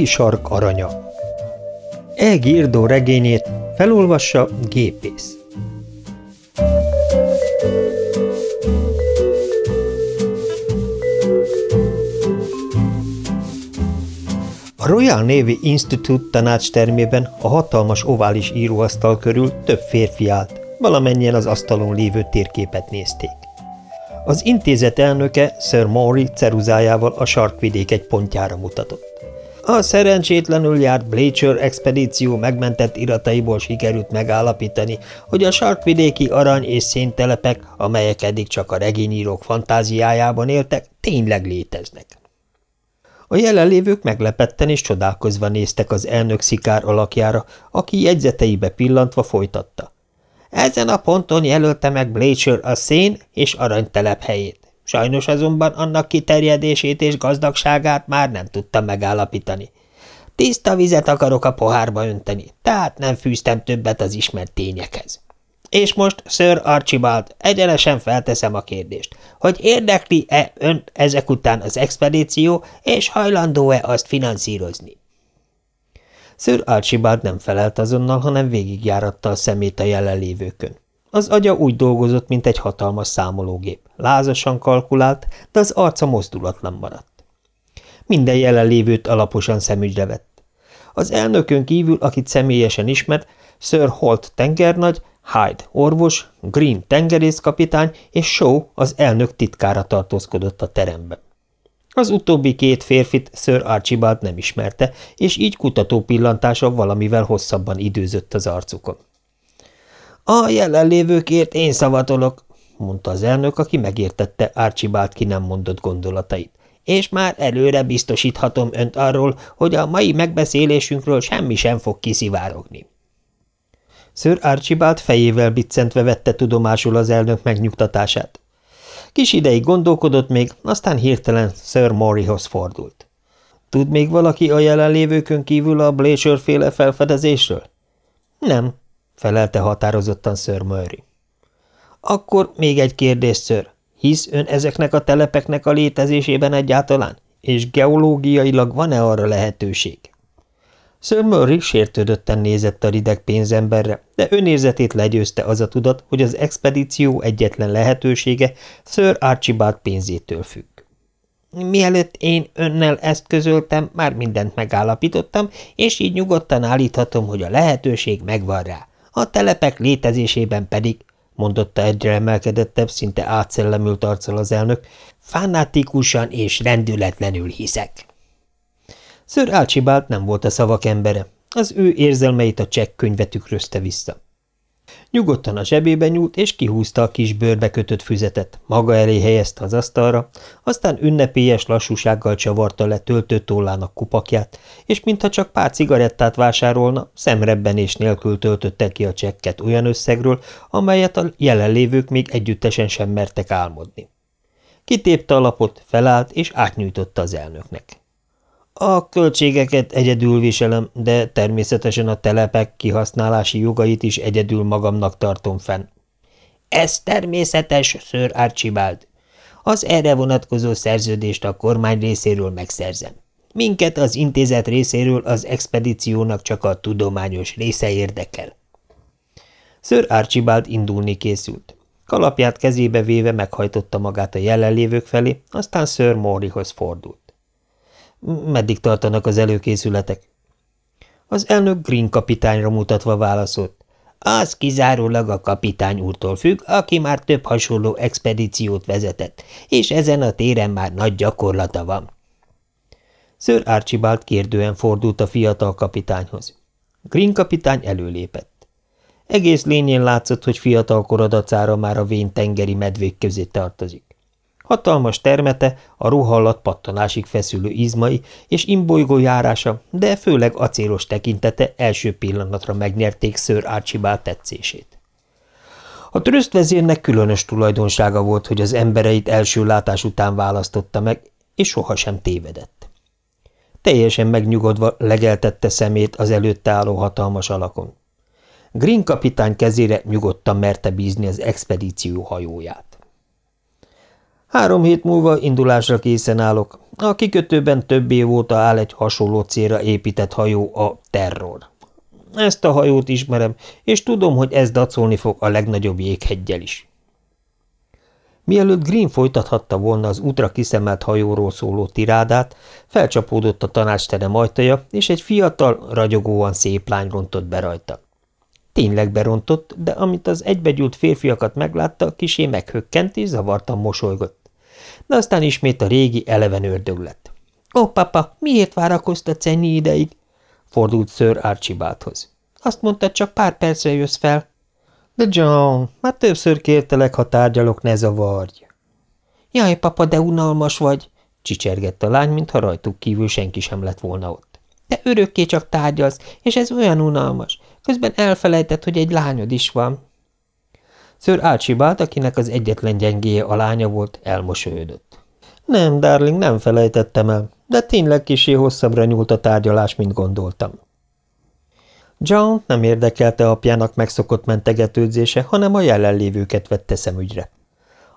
A déli sark aranya E. Girdó regényét felolvassa gépész. A Royal Navy Institute tanácstermében a hatalmas ovális íróasztal körül több férfi állt, valamennyien az asztalon lévő térképet nézték. Az intézet elnöke Sir Maury ceruzájával a sarkvidék egy pontjára mutatott. A szerencsétlenül járt Bleacher expedíció megmentett irataiból sikerült megállapítani, hogy a sarkvidéki arany- és széntelepek, amelyek eddig csak a regényírók fantáziájában éltek, tényleg léteznek. A jelenlévők meglepetten és csodálkozva néztek az elnök szikár alakjára, aki jegyzeteibe pillantva folytatta. Ezen a ponton jelölte meg Bleacher a szén és aranytelep helyét. Sajnos azonban annak kiterjedését és gazdagságát már nem tudtam megállapítani. Tiszta vizet akarok a pohárba önteni, tehát nem fűztem többet az ismert tényekhez. És most, Sir Archibald, egyenesen felteszem a kérdést, hogy érdekli-e ön ezek után az expedíció, és hajlandó-e azt finanszírozni? Sir Archibald nem felelt azonnal, hanem végigjáratta a szemét a jelenlévőkön. Az agya úgy dolgozott, mint egy hatalmas számológép. Lázasan kalkulált, de az arca mozdulatlan maradt. Minden jelenlévőt alaposan szemügyre vett. Az elnökön kívül, akit személyesen ismert, Sir Holt tengernagy, Hyde orvos, Green tengerészkapitány és Shaw az elnök titkára tartózkodott a teremben. Az utóbbi két férfit Sir Archibald nem ismerte, és így kutató pillantása valamivel hosszabban időzött az arcukon. A jelenlévőkért én szavatolok, mondta az elnök, aki megértette Archibald ki nem mondott gondolatait. És már előre biztosíthatom önt arról, hogy a mai megbeszélésünkről semmi sem fog kiszivárogni. Sir Archibald fejével biccentve vette tudomásul az elnök megnyugtatását. Kis ideig gondolkodott még, aztán hirtelen Sir Mauryhoz fordult. Tud még valaki a jelenlévőkön kívül a Blacher féle felfedezésről? Nem, felelte határozottan Sir Murray. Akkor még egy kérdés, ször. Hisz ön ezeknek a telepeknek a létezésében egyáltalán? És geológiailag van-e arra lehetőség? Sir Murray sértődötten nézett a rideg pénzemberre, de önérzetét legyőzte az a tudat, hogy az expedíció egyetlen lehetősége Sir Archibald pénzétől függ. Mielőtt én önnel ezt közöltem, már mindent megállapítottam, és így nyugodtan állíthatom, hogy a lehetőség megvan rá. A telepek létezésében pedig, mondotta egyre emelkedettebb, szinte átszellemült arccal az elnök, fanatikusan és rendületlenül hiszek. Sir Archibald nem volt a szavak embere, az ő érzelmeit a csekk könyve tükrözte vissza. Nyugodtan a zsebébe nyúlt, és kihúzta a kis bőrbe kötött füzetet, maga elé helyezte az asztalra, aztán ünnepélyes lassúsággal csavarta le töltőtollának kupakját, és mintha csak pár cigarettát vásárolna, szemrebbenés nélkül töltötte ki a csekket olyan összegről, amelyet a jelenlévők még együttesen sem mertek álmodni. Kitépte a lapot, felállt, és átnyújtotta az elnöknek. A költségeket egyedül viselem, de természetesen a telepek kihasználási jogait is egyedül magamnak tartom fenn. Ez természetes, Sir Archibald. Az erre vonatkozó szerződést a kormány részéről megszerzem. Minket az intézet részéről az expedíciónak csak a tudományos része érdekel. Sir Archibald indulni készült. Kalapját kezébe véve meghajtotta magát a jelenlévők felé, aztán Sir Mauryhoz fordult. Meddig tartanak az előkészületek? Az elnök Green kapitányra mutatva válaszolt. Az kizárólag a kapitány úrtól függ, aki már több hasonló expedíciót vezetett, és ezen a téren már nagy gyakorlata van. Sir Archibald kérdően fordult a fiatal kapitányhoz. Green kapitány előlépett. Egész lényén látszott, hogy fiatal korodacára már a vén tengeri medvék közé tartozik. Hatalmas termete, a ruha alatt pattanásig feszülő izmai és imbolygó járása, de főleg acélos tekintete első pillanatra megnyerték Sir Archibald tetszését. A trösztvezérnek különös tulajdonsága volt, hogy az embereit első látás után választotta meg, és sohasem tévedett. Teljesen megnyugodva legeltette szemét az előtte álló hatalmas alakon. Green kapitány kezére nyugodtan merte bízni az expedíció hajóját. Három hét múlva indulásra készen állok. A kikötőben több év óta áll egy hasonló célra épített hajó, a Terror. Ezt a hajót ismerem, és tudom, hogy ez dacolni fog a legnagyobb jégheggyel is. Mielőtt Green folytathatta volna az útra kiszemelt hajóról szóló tirádát, felcsapódott a tanácsterem ajtaja, és egy fiatal, ragyogóan szép lány rontott be rajta. Tényleg berontott, de amit az egybegyült férfiakat meglátta, kisé meghökkent és zavartan mosolygott. De aztán ismét a régi, eleven ördög lett. – Ó, papa, miért várakoztatsz ennyi ideig? – fordult Sir Archibaldhoz. – Azt mondtad, csak pár percre jössz fel. – De John, már többször kértelek, ha tárgyalok, ne zavarj. – Jaj, papa, de unalmas vagy! – csicsergett a lány, mintha rajtuk kívül senki sem lett volna ott. – De örökké csak tárgyalsz, és ez olyan unalmas. Közben elfelejtett, hogy egy lányod is van. Ször Archibald, akinek az egyetlen gyengéje a lánya volt, elmosolyodott. Nem, darling, nem felejtettem el, de tényleg kisé hosszabbra nyúlt a tárgyalás, mint gondoltam. John nem érdekelte apjának megszokott mentegetődzése, hanem a jelenlévőket vette szemügyre.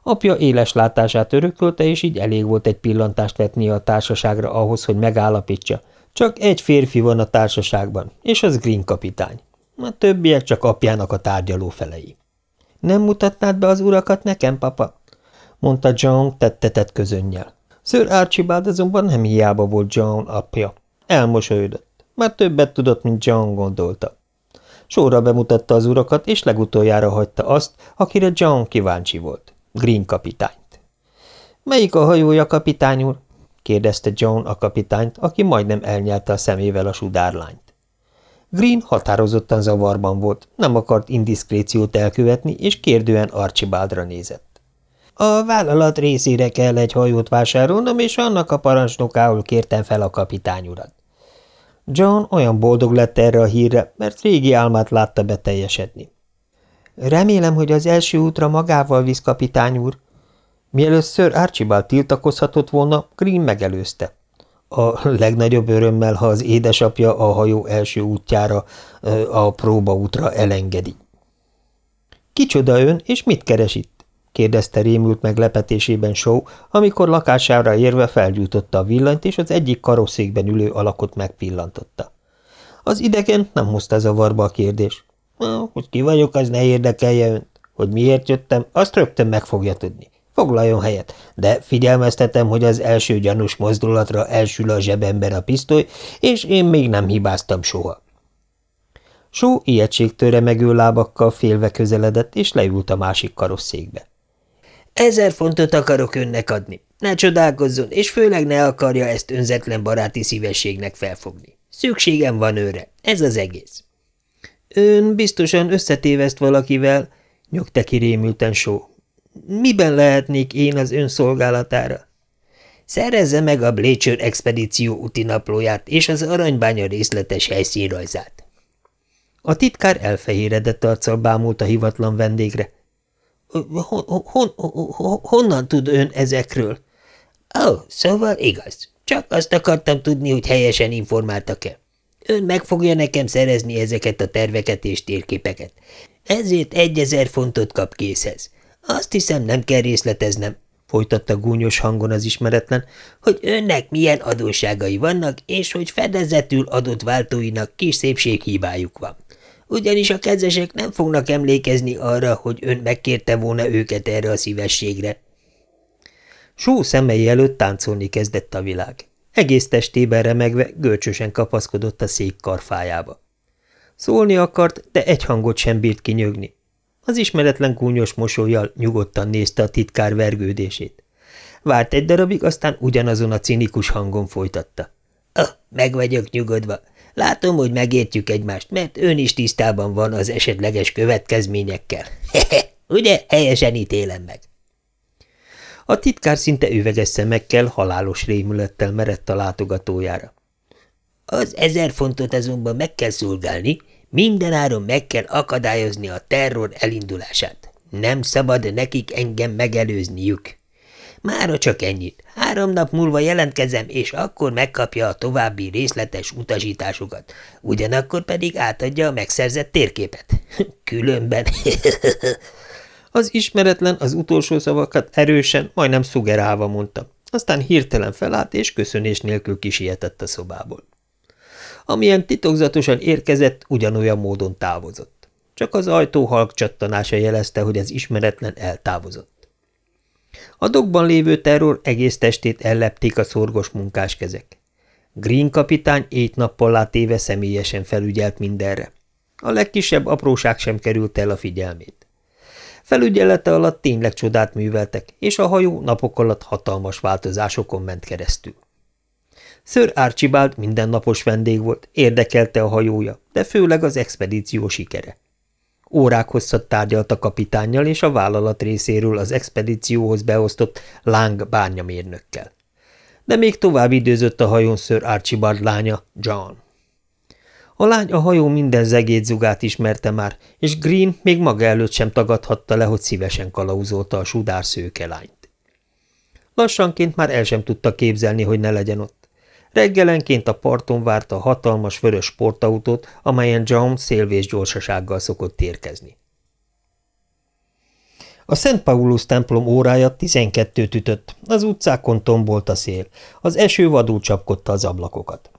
Apja éles látását örökölte, és így elég volt egy pillantást vetni a társaságra ahhoz, hogy megállapítsa. Csak egy férfi van a társaságban, és az Green kapitány. A többiek csak apjának a tárgyaló felei. Nem mutatnád be az urakat nekem, papa? mondta John tettetett közönnyel. Sir Archibald azonban nem hiába volt John apja. Elmosolyodott. Már többet tudott, mint John gondolta. Sorra bemutatta az urakat, és legutoljára hagyta azt, akire John kíváncsi volt. Green kapitányt. – Melyik a hajója, kapitány úr? – kérdezte John a kapitányt, aki majdnem elnyelte a szemével a sudárlányt. Green határozottan zavarban volt, nem akart indiszkréciót elkövetni, és kérdően Archibaldra nézett. A vállalat részére kell egy hajót vásárolnom, és annak a parancsnokául kértem fel a kapitány urat. John olyan boldog lett erre a hírre, mert régi álmát látta beteljesedni. Remélem, hogy az első útra magával visz kapitány úr. Mielőtt Sir Archibald tiltakozhatott volna, Green megelőzte. A legnagyobb örömmel, ha az édesapja a hajó első útjára, a próbaútra elengedi. – Kicsoda ön, és mit keres itt? – kérdezte rémült meglepetésében Show, amikor lakására érve felgyújtotta a villanyt, és az egyik karosszékben ülő alakot megpillantotta. Az idegen nem hozta zavarba a kérdés. – Hogy ki vagyok, az ne érdekelje önt. Hogy miért jöttem, azt rögtön meg fogja tudni. Foglaljon helyet, de figyelmeztetem, hogy az első gyanús mozdulatra elsül a zsebemben a pisztoly, és én még nem hibáztam soha. Só ijegységtőre megő lábakkal félve közeledett, és leült a másik karosszékbe. Ezer fontot akarok önnek adni. Ne csodálkozzon, és főleg ne akarja ezt önzetlen baráti szívességnek felfogni. Szükségem van őre, ez az egész. Ön biztosan összetéveszt valakivel, nyugta ki rémülten Só. Miben lehetnék én az ön szolgálatára? Szerezze meg a Blécsör expedíció úti naplóját és az aranybánya részletes helyszínrajzát. A titkár elfehéredett arccal bámult a hivatlan vendégre. Hon, hon, hon, honnan tud ön ezekről? Ó, oh, szóval igaz. Csak azt akartam tudni, hogy helyesen informáltak-e. Ön meg fogja nekem szerezni ezeket a terveket és térképeket. Ezért egyezer fontot kap készhez. Azt hiszem, nem kell részleteznem, folytatta gúnyos hangon az ismeretlen, hogy önnek milyen adósságai vannak, és hogy fedezetül adott váltóinak kis szépséghibájuk van. Ugyanis a kezesek nem fognak emlékezni arra, hogy ön megkérte volna őket erre a szívességre. Só szemei előtt táncolni kezdett a világ. Egész testében remegve görcsösen kapaszkodott a szék karfájába. Szólni akart, de egy hangot sem bírt kinyögni. Az ismeretlen kúnyos mosolyjal nyugodtan nézte a titkár vergődését. Várt egy darabig, aztán ugyanazon a cinikus hangon folytatta. Oh, meg vagyok nyugodva. Látom, hogy megértjük egymást, mert ön is tisztában van az esetleges következményekkel. Hehe, ugye helyesen ítélem meg. A titkár szinte üveges szemekkel, halálos rémülettel merett a látogatójára. Az ezer fontot azonban meg kell szolgálni, Mindenáron meg kell akadályozni a terror elindulását. Nem szabad nekik engem megelőzniük. Mára csak ennyit. Három nap múlva jelentkezem, és akkor megkapja a további részletes utasításokat. Ugyanakkor pedig átadja a megszerzett térképet. Különben... Az ismeretlen az utolsó szavakat erősen, majdnem szugerálva mondta, aztán hirtelen felállt és köszönés nélkül kisietett a szobából. Amilyen titokzatosan érkezett, ugyanolyan módon távozott. Csak az ajtó halk csattanása jelezte, hogy az ismeretlen eltávozott. A dokban lévő terror egész testét ellepték a szorgos munkás kezek. Green kapitány ét-nappal látéve személyesen felügyelt mindenre. A legkisebb apróság sem került el a figyelmét. Felügyelete alatt tényleg csodát műveltek, és a hajó napok alatt hatalmas változásokon ment keresztül. Sir Archibald mindennapos vendég volt, érdekelte a hajója, de főleg az expedíció sikere. Órák hosszat tárgyalt a kapitánnyal és a vállalat részéről az expedícióhoz beosztott láng bárnyamérnökkel. De még tovább időzött a hajón Sir Archibald lánya, John. A lány a hajó minden zegédzugát ismerte már, és Green még maga előtt sem tagadhatta le, hogy szívesen kalauzolta a sudár lányt. Lassanként már el sem tudta képzelni, hogy ne legyen ott. Reggelenként a parton várta a hatalmas vörös sportautót, amelyen John szélvés gyorsasággal szokott érkezni. A Szent Paulus templom órája tizenkettőt ütött, az utcákon tombolt a szél, az eső vadul csapkodta az ablakokat.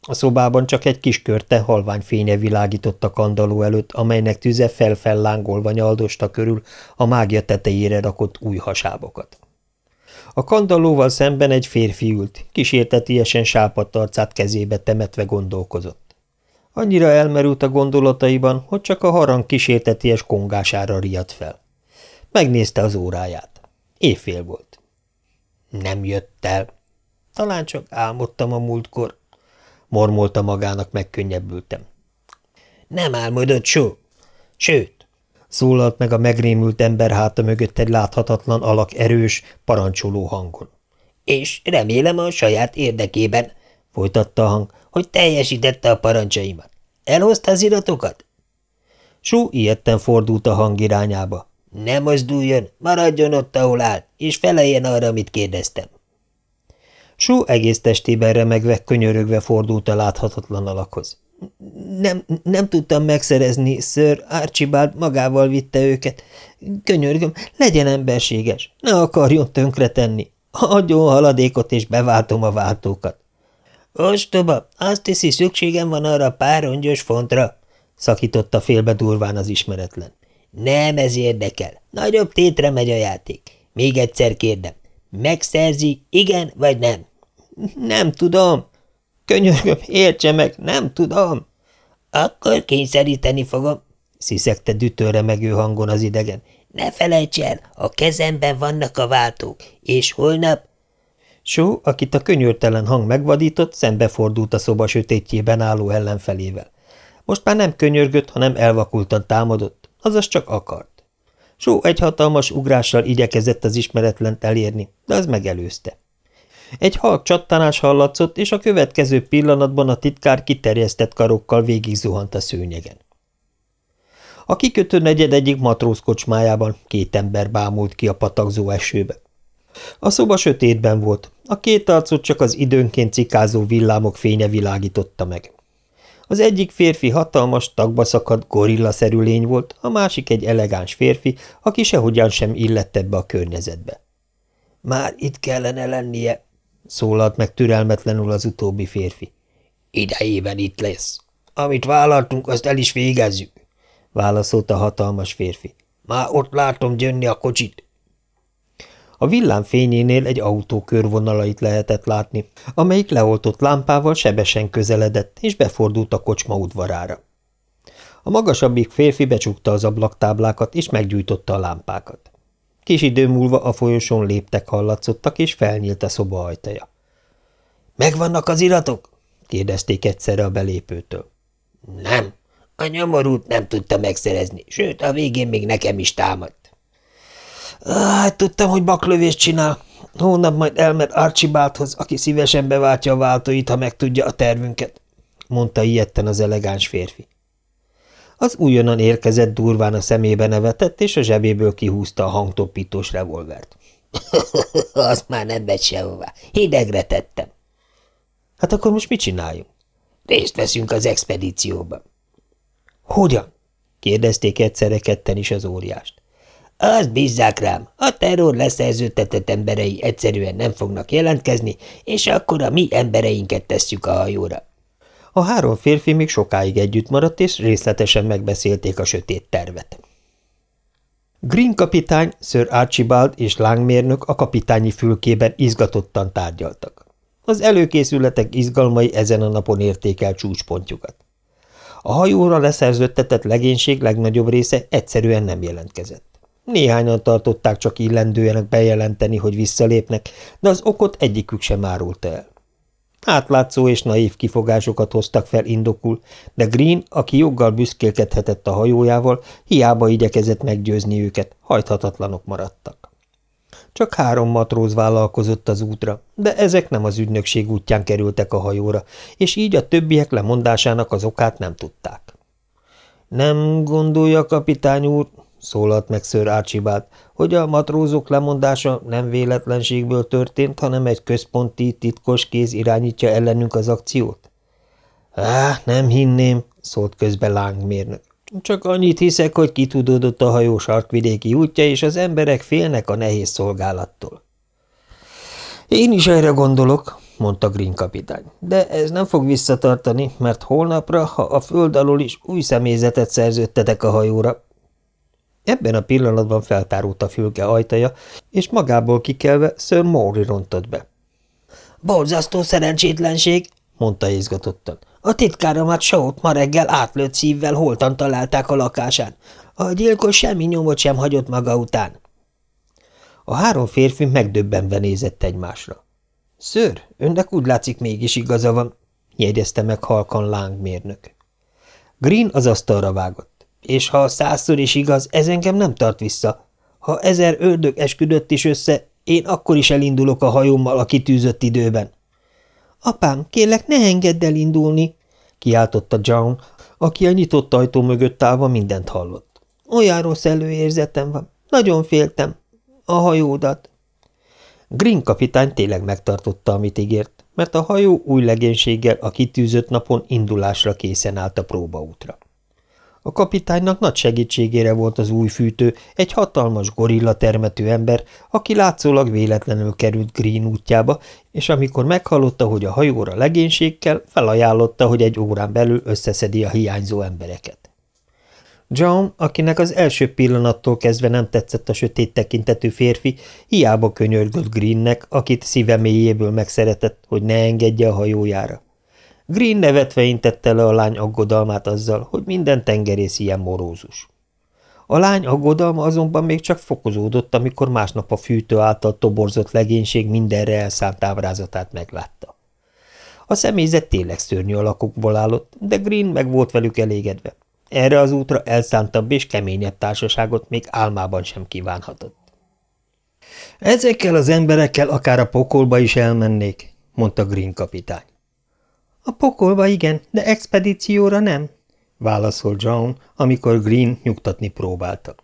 A szobában csak egy kis körte halvány fénye világított a kandaló előtt, amelynek tüze felfellángolva nyaldosta körül a mágia tetejére rakott új hasábokat. A kandallóval szemben egy férfi ült, kísértetiesen sápadt arcát kezébe temetve gondolkozott. Annyira elmerült a gondolataiban, hogy csak a harang kísérteties kongására riadt fel. Megnézte az óráját. Évfél volt. Nem jött el. Talán csak álmodtam a múltkor, mormolta magának megkönnyebbültem. Nem álmodott, so. Sőt, szólalt meg a megrémült ember háta mögött egy láthatatlan alak erős, parancsoló hangon. És remélem a saját érdekében, folytatta a hang, hogy teljesítette a parancsaimat. Elhozta az iratokat? Sú ilyetten fordult a hang irányába. Ne mozduljon, maradjon ott, ahol áll, és feleljen arra, amit kérdeztem. Sú egész testében remegve, könyörögve fordult a láthatatlan alakhoz. Nem, nem tudtam megszerezni, Sir Archibald magával vitte őket. Könyörgöm, legyen emberséges, ne akarjon tönkretenni. Adjon haladékot, és beváltom a váltókat. Ostoba, azt hiszi, szükségem van arra pár rongyos fontra, szakította félbe durván az ismeretlen. Nem ez érdekel. Nagyobb tétre megy a játék. Még egyszer kérdem. Megszerzi, igen vagy nem? Nem tudom. Könyörgöm, értse meg, nem tudom. Akkor kényszeríteni fogom, sziszegte dütőre megő hangon az idegen. Ne felejts el, a kezemben vannak a váltók, és holnap... Só, akit a könyörtelen hang megvadított, szembefordult a szoba sötétjében álló ellenfelével. Most már nem könyörgött, hanem elvakultan támadott, azaz csak akart. Só egy hatalmas ugrással igyekezett az ismeretlent elérni, de az megelőzte. Egy halk csattanás hallatszott, és a következő pillanatban a titkár kiterjesztett karokkal végig zuhant a szőnyegen. A kikötő negyed egyik matróz kocsmájában két ember bámult ki a patakzó esőbe. A szoba sötétben volt, a két arcot csak az időnként cikázó villámok fénye világította meg. Az egyik férfi hatalmas, tagba szakadt, gorillaszerű lény volt, a másik egy elegáns férfi, aki sehogyan sem illett ebbe a környezetbe. – Már itt kellene lennie szólalt meg türelmetlenül az utóbbi férfi. Idejében itt lesz. Amit vállaltunk, azt el is végezzük, válaszolta a hatalmas férfi. Már ott látom gyönni a kocsit. A villám fényénél egy autó körvonalait lehetett látni, amelyik leoltott lámpával sebesen közeledett, és befordult a kocsma udvarára. A magasabbik férfi becsukta az ablaktáblákat, és meggyújtotta a lámpákat. Kis idő múlva a folyosón léptek hallatszottak, és felnyílt a szoba ajtaja. – Megvannak az iratok? – kérdezték egyszerre a belépőtől. – Nem. A nyomorút nem tudta megszerezni, sőt, a végén még nekem is támadt. – tudtam, hogy baklövést csinál. Hónap majd elmer Archibaldhoz, aki szívesen beváltja a váltóit, ha megtudja a tervünket – mondta ilyetten az elegáns férfi. Az újonnan érkezett durván a szemébe nevetett, és a zsebéből kihúzta a hangtoppítós revolvert. – Azt már nem megy sehová. Hidegre tettem. – Hát akkor most mit csináljunk? – Részt veszünk az expedícióban. – Hogyan? – kérdezték egyszerre ketten is az óriást. – Azt bízzák rám, a terror leszerződtetett emberei egyszerűen nem fognak jelentkezni, és akkor a mi embereinket tesszük a hajóra. A három férfi még sokáig együtt maradt, és részletesen megbeszélték a sötét tervet. Green kapitány, Sir Archibald és lángmérnök a kapitányi fülkében izgatottan tárgyaltak. Az előkészületek izgalmai ezen a napon érték el csúcspontjukat. A hajóra leszerződtetett legénység legnagyobb része egyszerűen nem jelentkezett. Néhányan tartották csak illendőjenek bejelenteni, hogy visszalépnek, de az okot egyikük sem árulta el. Átlátszó és naív kifogásokat hoztak fel indokul, de Green, aki joggal büszkélkedhetett a hajójával, hiába igyekezett meggyőzni őket, hajthatatlanok maradtak. Csak három matróz vállalkozott az útra, de ezek nem az ügynökség útján kerültek a hajóra, és így a többiek lemondásának az okát nem tudták. Nem gondolja, kapitány úr, szólalt meg Sir Archibald, hogy a matrózok lemondása nem véletlenségből történt, hanem egy központi, titkos kéz irányítja ellenünk az akciót? Á, nem hinném, szólt közbe lángmérnök. Csak annyit hiszek, hogy kitudódott a hajó sarkvidéki útja, és az emberek félnek a nehéz szolgálattól. Én is erre gondolok, mondta Green kapitány, de ez nem fog visszatartani, mert holnapra, ha a föld alól is új személyzetet szerződtetek a hajóra, Ebben a pillanatban feltárult a fülke ajtaja, és magából kikelve Sir Maury rontott be. – Borzasztó szerencsétlenség! – mondta izgatottan. – A titkáromat Sót ma reggel átlőtt szívvel holtan találták a lakásán. A gyilkos semmi nyomot sem hagyott maga után. A három férfi megdöbbenve nézett egymásra. – Ször, önnek úgy látszik mégis igaza van – jegyezte meg halkan lángmérnök. Green az asztalra vágott. És ha százszor is igaz, ez engem nem tart vissza. Ha ezer ördög esküdött is össze, én akkor is elindulok a hajómmal a kitűzött időben. Apám, kérlek, ne engedd el indulni, kiáltotta John, aki a nyitott ajtó mögött állva mindent hallott. Olyan rossz előérzetem van. Nagyon féltem. A hajódat. Green kapitány tényleg megtartotta, amit ígért, mert a hajó új legénységgel a kitűzött napon indulásra készen állt a próbaútra. A kapitánynak nagy segítségére volt az új fűtő, egy hatalmas gorilla termető ember, aki látszólag véletlenül került Green útjába, és amikor meghallotta, hogy a hajóra legénység kell, felajánlotta, hogy egy órán belül összeszedi a hiányzó embereket. John, akinek az első pillanattól kezdve nem tetszett a sötét tekintetű férfi, hiába könyörgött Greennek, akit szíve mélyéből megszeretett, hogy ne engedje a hajójára. Green nevetve intette le a lány aggodalmát azzal, hogy minden tengerész ilyen morózus. A lány aggodalma azonban még csak fokozódott, amikor másnap a fűtő által toborzott legénység mindenre elszánt ábrázatát meglátta. A személyzet tényleg szörnyű alakokból állott, de Green meg volt velük elégedve. Erre az útra elszántabb és keményebb társaságot még álmában sem kívánhatott. Ezekkel az emberekkel akár a pokolba is elmennék, mondta Green kapitány. A pokolba igen, de expedícióra nem, válaszol John, amikor Green nyugtatni próbálta.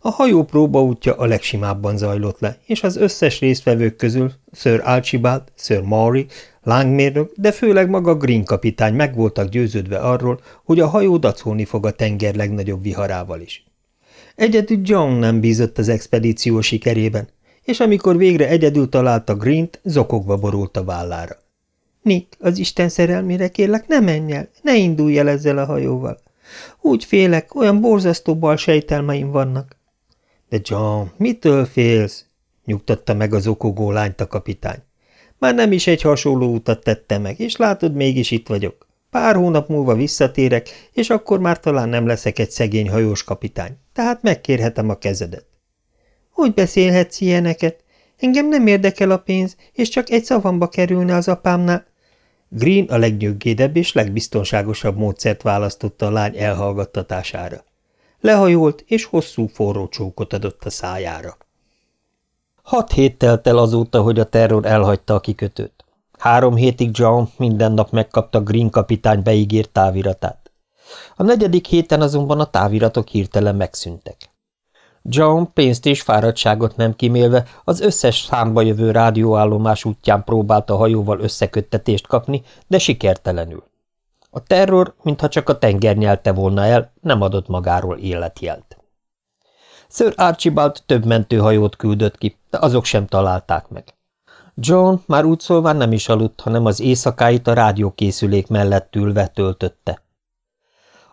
A hajó próbaútja a legsimábban zajlott le, és az összes résztvevők közül Sir Archibald, Sir Maury, lángmérnök, de főleg maga Green kapitány meg voltak győződve arról, hogy a hajó dacolni fog a tenger legnagyobb viharával is. Egyedül John nem bízott az expedíció sikerében, és amikor végre egyedül találta Green-t, zokogva borult a vállára. Nick, az Isten szerelmére kérlek, ne menj el, ne indulj el ezzel a hajóval. Úgy félek, olyan borzasztó bal sejtelmeim vannak. De John, mitől félsz? nyugtatta meg az okogó lányt a kapitány. Már nem is egy hasonló utat tette meg, és látod, mégis itt vagyok. Pár hónap múlva visszatérek, és akkor már talán nem leszek egy szegény hajós kapitány, tehát megkérhetem a kezedet. Hogy beszélhetsz ilyeneket? Engem nem érdekel a pénz, és csak egy szavamba kerülne az apámnál. Green a legnyöggédebb és legbiztonságosabb módszert választotta a lány elhallgattatására. Lehajolt, és hosszú forró csókot adott a szájára. Hat hét telt el azóta, hogy a terror elhagyta a kikötőt. Három hétig John minden nap megkapta Green kapitány beígért táviratát. A negyedik héten azonban a táviratok hirtelen megszűntek. John pénzt és fáradtságot nem kimélve az összes számba jövő rádióállomás útján próbálta hajóval összeköttetést kapni, de sikertelenül. A terror, mintha csak a tenger nyelte volna el, nem adott magáról életjelt. Sir Archibald több mentőhajót küldött ki, de azok sem találták meg. John már úgy szólván nem is aludt, hanem az éjszakáit a rádiókészülék mellett ülve töltötte.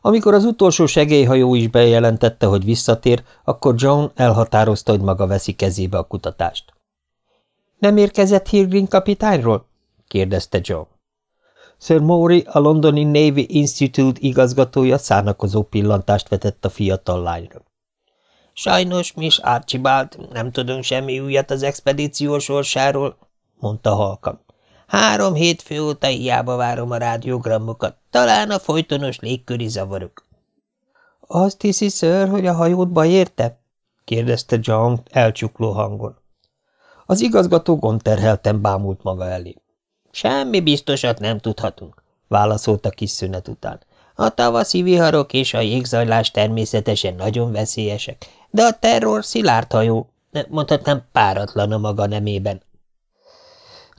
Amikor az utolsó segélyhajó is bejelentette, hogy visszatér, akkor John elhatározta, hogy maga veszi kezébe a kutatást. – Nem érkezett Hirgrin kapitányról? – kérdezte John. Sir Maury, a londoni Navy Institute igazgatója szánakozó pillantást vetett a fiatal lányra. – Sajnos, Miss Archibald, nem tudunk semmi újat az expedíció sorsáról – mondta halkan. Három hétfő óta hiába várom a rádiogrammokat. Talán a folytonos légköri zavarok. – Azt hiszi, ször, hogy a hajót érte? – kérdezte John elcsukló hangon. Az igazgató gondterhelten bámult maga elé. – Semmi biztosat nem tudhatunk – válaszolta kis szünet után. A tavaszi viharok és a jégzajlás természetesen nagyon veszélyesek, de a terror szilárd hajó, mondhatnám páratlan a maga nemében.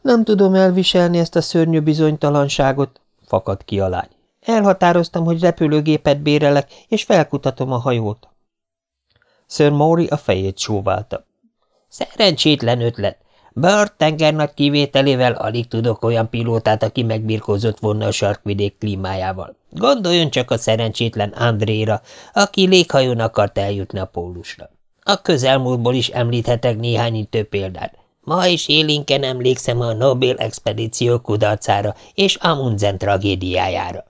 Nem tudom elviselni ezt a szörnyű bizonytalanságot, fakad ki a lány. Elhatároztam, hogy repülőgépet bérelek, és felkutatom a hajót. Sir Maury a fejét sóválta. Szerencsétlen ötlet. Bird tengernagy kivételével alig tudok olyan pilótát, aki megbirkózott volna a sarkvidék klímájával. Gondoljon csak a szerencsétlen Andréra, aki léghajón akart eljutni a pólusra. A közelmúltból is említhetek néhány több példát. Ma is élénken emlékszem a Nobel expedíció kudarcára és Amundsen tragédiájára.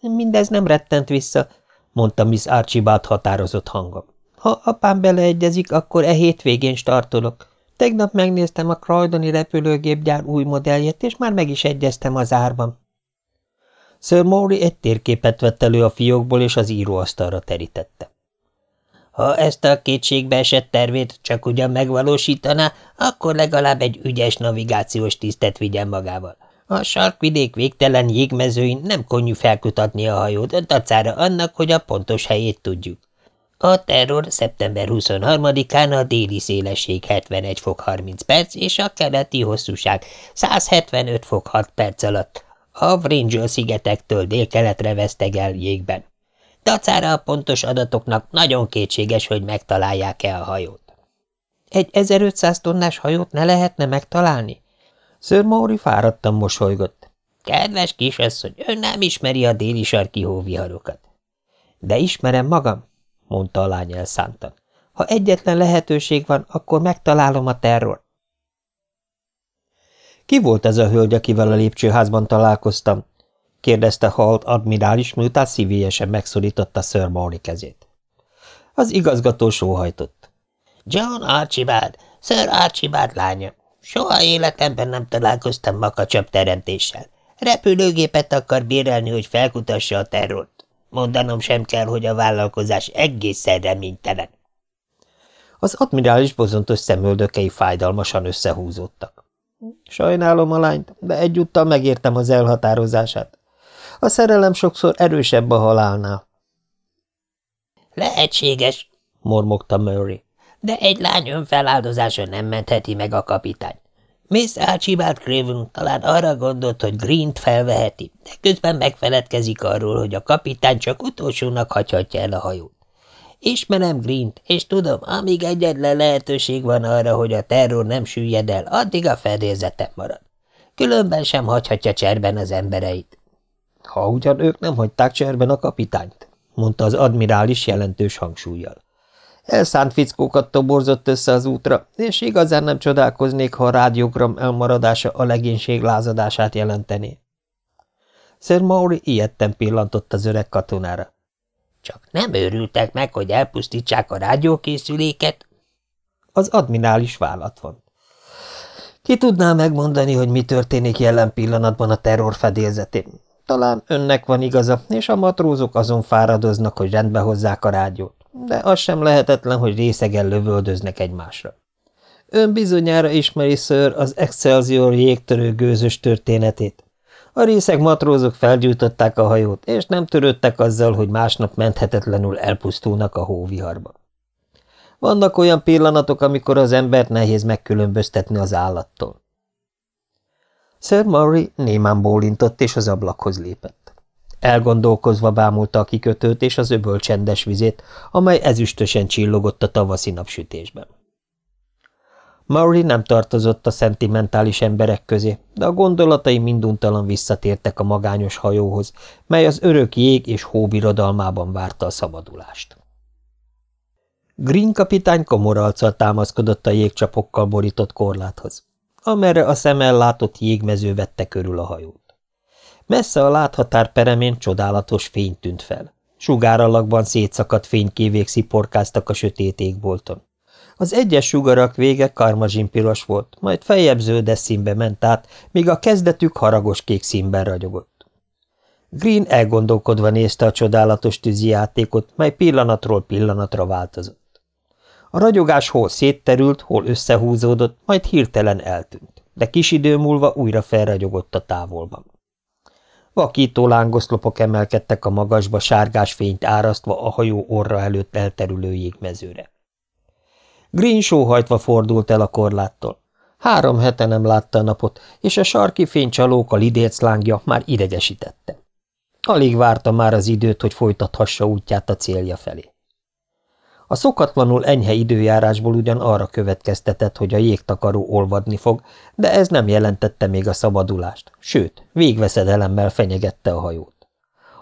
Mindez nem rettent vissza, mondta Miss Archibald határozott hangom. Ha apám beleegyezik, akkor e hétvégén startolok. Tegnap megnéztem a Croydoni repülőgépgyár új modelljét, és már meg is egyeztem az árban. Sir Maury egy térképet vett elő a fiókból, és az íróasztalra terítette. Ha ezt a kétségbe esett tervét csak ugyan megvalósítaná, akkor legalább egy ügyes navigációs tisztet vigyen magával. A sarkvidék végtelen jégmezőin nem könnyű felkutatni a hajót, dacára annak, hogy a pontos helyét tudjuk. A terror szeptember 23-án a déli szélesség 71 fok 30 perc és a keleti hosszúság 175 fok 6 perc alatt a Vringel szigetektől délkeletre vesztegel jégben. Dacára a pontos adatoknak nagyon kétséges, hogy megtalálják-e a hajót. Egy 1500 tonnás hajót ne lehetne megtalálni? Sir Maury fáradtan mosolygott. Kedves kisasszony, ön nem ismeri a déli sarki hóviharokat. De ismerem magam, mondta a lány elszántan. Ha egyetlen lehetőség van, akkor megtalálom a terror. Ki volt ez a hölgy, akivel a lépcsőházban találkoztam? Kérdezte Halt admirális, miután szívélyesen megszorította Sir Maury kezét. Az igazgató sóhajtott. John Archibald, Sir Archibald lánya. Soha életemben nem találkoztam makacsabb teremtéssel. Repülőgépet akar bérelni, hogy felkutassa a terrort. Mondanom sem kell, hogy a vállalkozás egészen reménytelen. Az admirális bozontos szemöldökei fájdalmasan összehúzódtak. Sajnálom a lányt, de egyúttal megértem az elhatározását. A szerelem sokszor erősebb a halálnál. Lehetséges, mormogta Murray, de egy lány önfeláldozása nem mentheti meg a kapitány. Miss Archibald Craven talán arra gondolt, hogy Green-t felveheti, de közben megfeledkezik arról, hogy a kapitány csak utolsónak hagyhatja el a hajót. Ismerem Green-t, és tudom, amíg egyetlen lehetőség van arra, hogy a terror nem süllyed el, addig a fedélzetem marad. Különben sem hagyhatja cserben az embereit. Ha ugyan ők nem hagyták cserben a kapitányt, mondta az admirális jelentős hangsúlyjal. Elszánt fickókat toborzott össze az útra, és igazán nem csodálkoznék, ha a rádiógram elmaradása a legénység lázadását jelentené. Sir Maury ilyetten pillantott az öreg katonára. Csak nem őrültek meg, hogy elpusztítsák a rádiókészüléket? Az admirális vállat von. Ki tudná megmondani, hogy mi történik jelen pillanatban a terror fedélzetén? Talán önnek van igaza, és a matrózok azon fáradoznak, hogy rendbe hozzák a rádiót, de az sem lehetetlen, hogy részegen lövöldöznek egymásra. Ön bizonyára ismeri ször az Excelsior jégtörő gőzös történetét. A részeg matrózok felgyújtották a hajót, és nem törődtek azzal, hogy másnap menthetetlenül elpusztulnak a hóviharba. Vannak olyan pillanatok, amikor az embert nehéz megkülönböztetni az állattól. Sir Murray némán bólintott, és az ablakhoz lépett. Elgondolkozva bámulta a kikötőt és az öböl csendes vizét, amely ezüstösen csillogott a tavaszi napsütésben. Maury nem tartozott a szentimentális emberek közé, de a gondolatai minduntalan visszatértek a magányos hajóhoz, mely az örök jég és hóbirodalmában várta a szabadulást. Green kapitány komoralccal támaszkodott a jégcsapokkal borított korláthoz, amerre a szemmel látott jégmező vette körül a hajót. Messze a láthatár peremén csodálatos fény tűnt fel. Sugáralakban szétszakadt fénykévék sziporkáztak a sötét égbolton. Az egyes sugarak vége karmazsinpiros volt, majd feljebb zöldes színbe ment át, míg a kezdetük haragos kék színben ragyogott. Green elgondolkodva nézte a csodálatos tűzi játékot, mely pillanatról pillanatra változott. A ragyogás hol szétterült, hol összehúzódott, majd hirtelen eltűnt, de kis idő múlva újra felragyogott a távolban. Vakító lángoszlopok emelkedtek a magasba sárgás fényt árasztva a hajó orra előtt elterülő jégmezőre. Green sóhajtva fordult el a korláttól. Három hete nem látta a napot, és a sarki fénycsalóka lidérclángja már idegesítette. Alig várta már az időt, hogy folytathassa útját a célja felé. A szokatlanul enyhe időjárásból ugyan arra következtetett, hogy a jégtakaró olvadni fog, de ez nem jelentette még a szabadulást, sőt, végveszedelemmel fenyegette a hajót.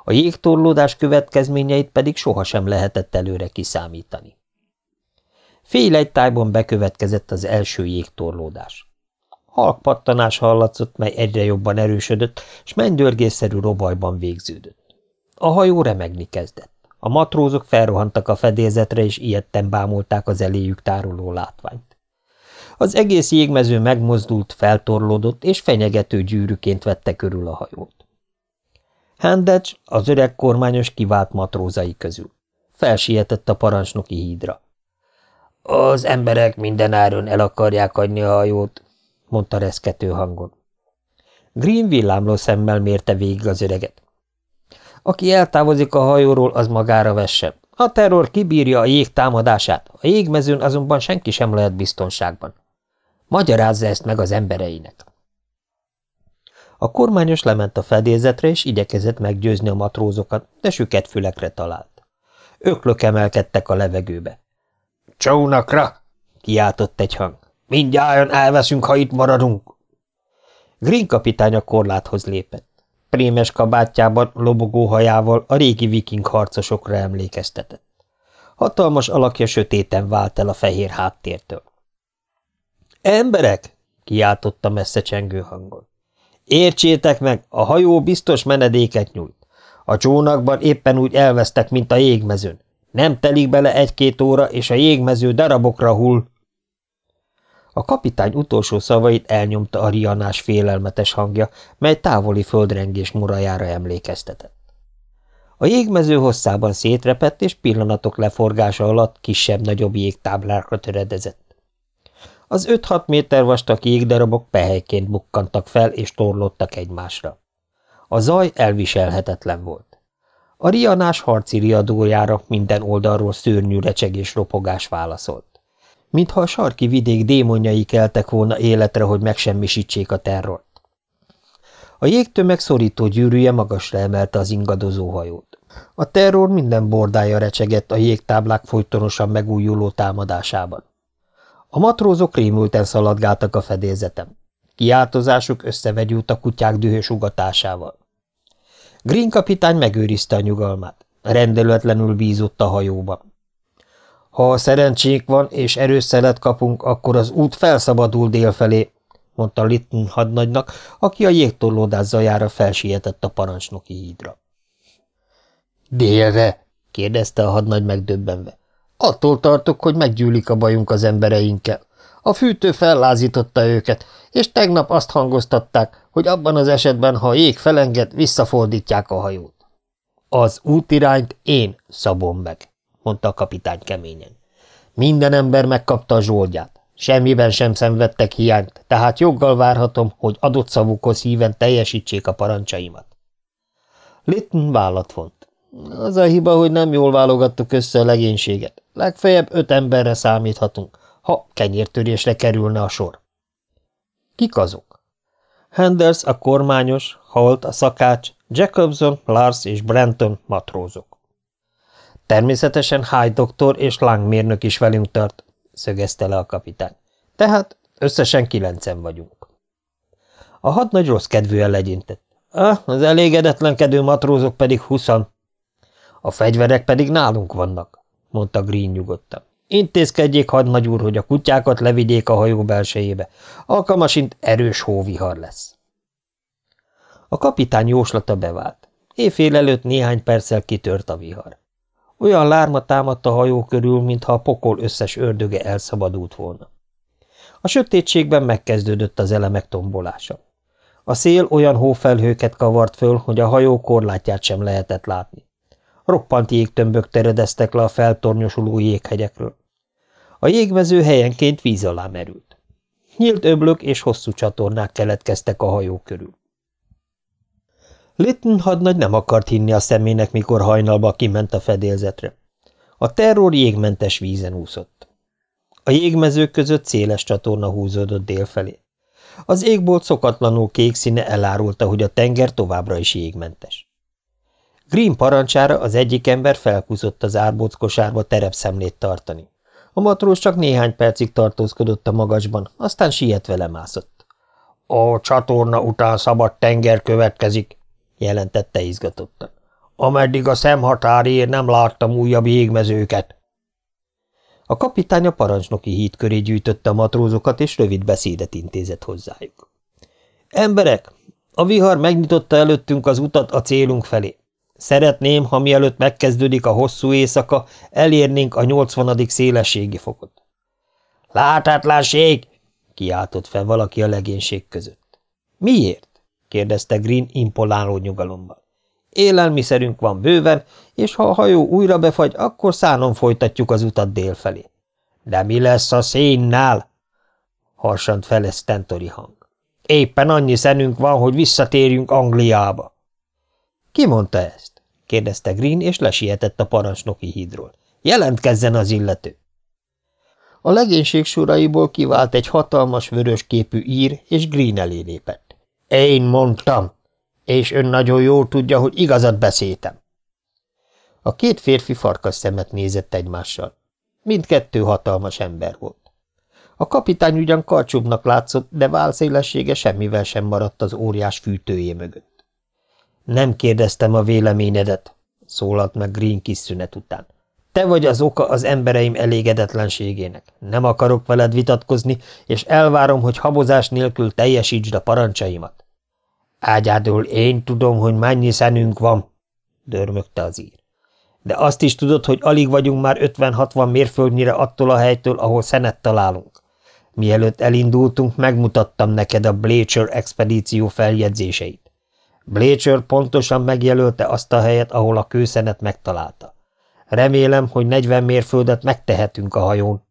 A jégtorlódás következményeit pedig sohasem lehetett előre kiszámítani. Fél egy tájban bekövetkezett az első jégtorlódás. Halk pattanás hallatszott, mely egyre jobban erősödött, s mennydörgésszerű robajban végződött. A hajó remegni kezdett. A matrózok felrohantak a fedélzetre, és ilyetten bámulták az eléjük tároló látványt. Az egész jégmező megmozdult, feltorlódott, és fenyegető gyűrűként vette körül a hajót. Handecs az öreg kormányos kivált matrózai közül. Felsietett a parancsnoki hídra. Az emberek mindenáron el akarják adni a hajót, mondta reszkető hangon. Green villámló szemmel mérte végig az öreget. Aki eltávozik a hajóról, az magára vesse. A terror kibírja a jég támadását, a jégmezőn azonban senki sem lehet biztonságban. Magyarázza ezt meg az embereinek. A kormányos lement a fedélzetre, és igyekezett meggyőzni a matrózokat, de süket fülekre talált. Öklök emelkedtek a levegőbe. – Csónakra! – kiáltott egy hang. – Mindjárt elveszünk, ha itt maradunk! Green kapitány a korláthoz lépett. Prémes kabátjában, lobogó hajával a régi viking harcosokra emlékeztetett. Hatalmas alakja sötéten vált el a fehér háttértől. – Emberek! – kiáltotta messze csengő hangon. – Értsétek meg, a hajó biztos menedéket nyújt. A csónakban éppen úgy elvesztek, mint a jégmezőn. Nem telik bele egy-két óra, és a jégmező darabokra hull. A kapitány utolsó szavait elnyomta a rianás félelmetes hangja, mely távoli földrengés murajára emlékeztetett. A jégmező hosszában szétrepett, és pillanatok leforgása alatt kisebb-nagyobb jégtáblákra töredezett. Az 5-6 méter vastag jégdarabok pehelyként bukkantak fel, és torlódtak egymásra. A zaj elviselhetetlen volt. A rianás harci riadójára minden oldalról szörnyű recsegés ropogás válaszolt mintha a sarki vidék démonjai keltek volna életre, hogy megsemmisítsék a terrort. A jégtömeg szorító gyűrűje magasra emelte az ingadozó hajót. A terror minden bordája recsegett a jégtáblák folytonosan megújuló támadásában. A matrózok rémülten szaladgáltak a fedélzetem. Kiáltozásuk összevegyült a kutyák dühös ugatásával. Green kapitány megőrizte a nyugalmát. Rendelőtlenül bízott a hajóban. Ha szerencsénk van, és erőszelet kapunk, akkor az út felszabadul délfelé, mondta Litton hadnagynak, aki a jégtorlódás zajára felsietett a parancsnoki hídra. Délre? kérdezte a hadnagy megdöbbenve. Attól tartok, hogy meggyűlik a bajunk az embereinkkel. A fűtő fellázította őket, és tegnap azt hangoztatták, hogy abban az esetben, ha a jég felenged, visszafordítják a hajót. Az útirányt én szabom meg mondta a kapitány keményen. Minden ember megkapta a zsoldját. Semmiben sem szenvedtek hiányt, tehát joggal várhatom, hogy adott szavukhoz híven teljesítsék a parancsaimat. Litton vállat vont. Az a hiba, hogy nem jól válogattuk össze a legénységet. Legfeljebb öt emberre számíthatunk, ha kenyértörésre kerülne a sor. Kik azok? Henders a kormányos, Holt a szakács, Jacobson, Lars és Brenton matrózok. Természetesen Hyde doktor és Lang mérnök is velünk tart, szögezte le a kapitány. Tehát összesen kilencen vagyunk. A hadnagy rossz kedvűen legyintett. Ah, az elégedetlenkedő matrózok pedig huszan. A fegyverek pedig nálunk vannak, mondta Green nyugodtan. Intézkedjék, hadnagy úr, hogy a kutyákat levigyék a hajó belsejébe. Alkalmasint erős hóvihar lesz. A kapitány jóslata bevált. Éjfél előtt néhány perccel kitört a vihar. Olyan lárma támadt a hajó körül, mintha a pokol összes ördöge elszabadult volna. A sötétségben megkezdődött az elemek tombolása. A szél olyan hófelhőket kavart föl, hogy a hajó korlátját sem lehetett látni. Roppant jégtömbök teredeztek le a feltornyosuló jéghegyekről. A jégmező helyenként víz alá merült. Nyílt öblök és hosszú csatornák keletkeztek a hajó körül. Litton hadnagy nem akart hinni a szemének, mikor hajnalba kiment a fedélzetre. A terror jégmentes vízen úszott. A jégmezők között széles csatorna húzódott délfelé. Az égbolt szokatlanul kék színe elárulta, hogy a tenger továbbra is jégmentes. Green parancsára az egyik ember felkúzott az árbockosárba terepszemlét tartani. A matrós csak néhány percig tartózkodott a magasban, aztán sietve lemászott. – A csatorna után szabad tenger következik – jelentette izgatottan. – Ameddig a szemhatár ér, nem láttam újabb jégmezőket. A kapitány a parancsnoki híd köré gyűjtötte a matrózokat, és rövid beszédet intézett hozzájuk. – Emberek, a vihar megnyitotta előttünk az utat a célunk felé. Szeretném, ha mielőtt megkezdődik a hosszú éjszaka, elérnénk a nyolcvanadik szélességi fokot. – Látátlenség! – kiáltott fel valaki a legénység között. – Miért? – kérdezte Green impoláló nyugalomban. – Élelmiszerünk van bőven, és ha a hajó újra befagy, akkor szánon folytatjuk az utat délfelé. – De mi lesz a szénnál? – harsant fel ez Stentori hang. – Éppen annyi szenünk van, hogy visszatérjünk Angliába. – Ki mondta ezt? kérdezte Green, és lesietett a parancsnoki hídról. Jelentkezzen az illető! A legénység soraiból kivált egy hatalmas vörös képű ír, és Green elé lépett. Én mondtam, és ön nagyon jól tudja, hogy igazat beszéltem. A két férfi farkas szemet nézett egymással. Mindkettő hatalmas ember volt. A kapitány ugyan karcsúbbnak látszott, de válszélessége semmivel sem maradt az óriás fűtőjé mögött. Nem kérdeztem a véleményedet, szólalt meg Green kis szünet után. Te vagy az oka az embereim elégedetlenségének. Nem akarok veled vitatkozni, és elvárom, hogy habozás nélkül teljesítsd a parancsaimat. Ágyádól én tudom, hogy mennyi szenünk van, dörmögte az ír. De azt is tudod, hogy alig vagyunk már 50-60 mérföldnyire attól a helytől, ahol szenet találunk. Mielőtt elindultunk, megmutattam neked a Bleacher expedíció feljegyzéseit. Blécsör pontosan megjelölte azt a helyet, ahol a kőszenet megtalálta. Remélem, hogy negyven mérföldet megtehetünk a hajón.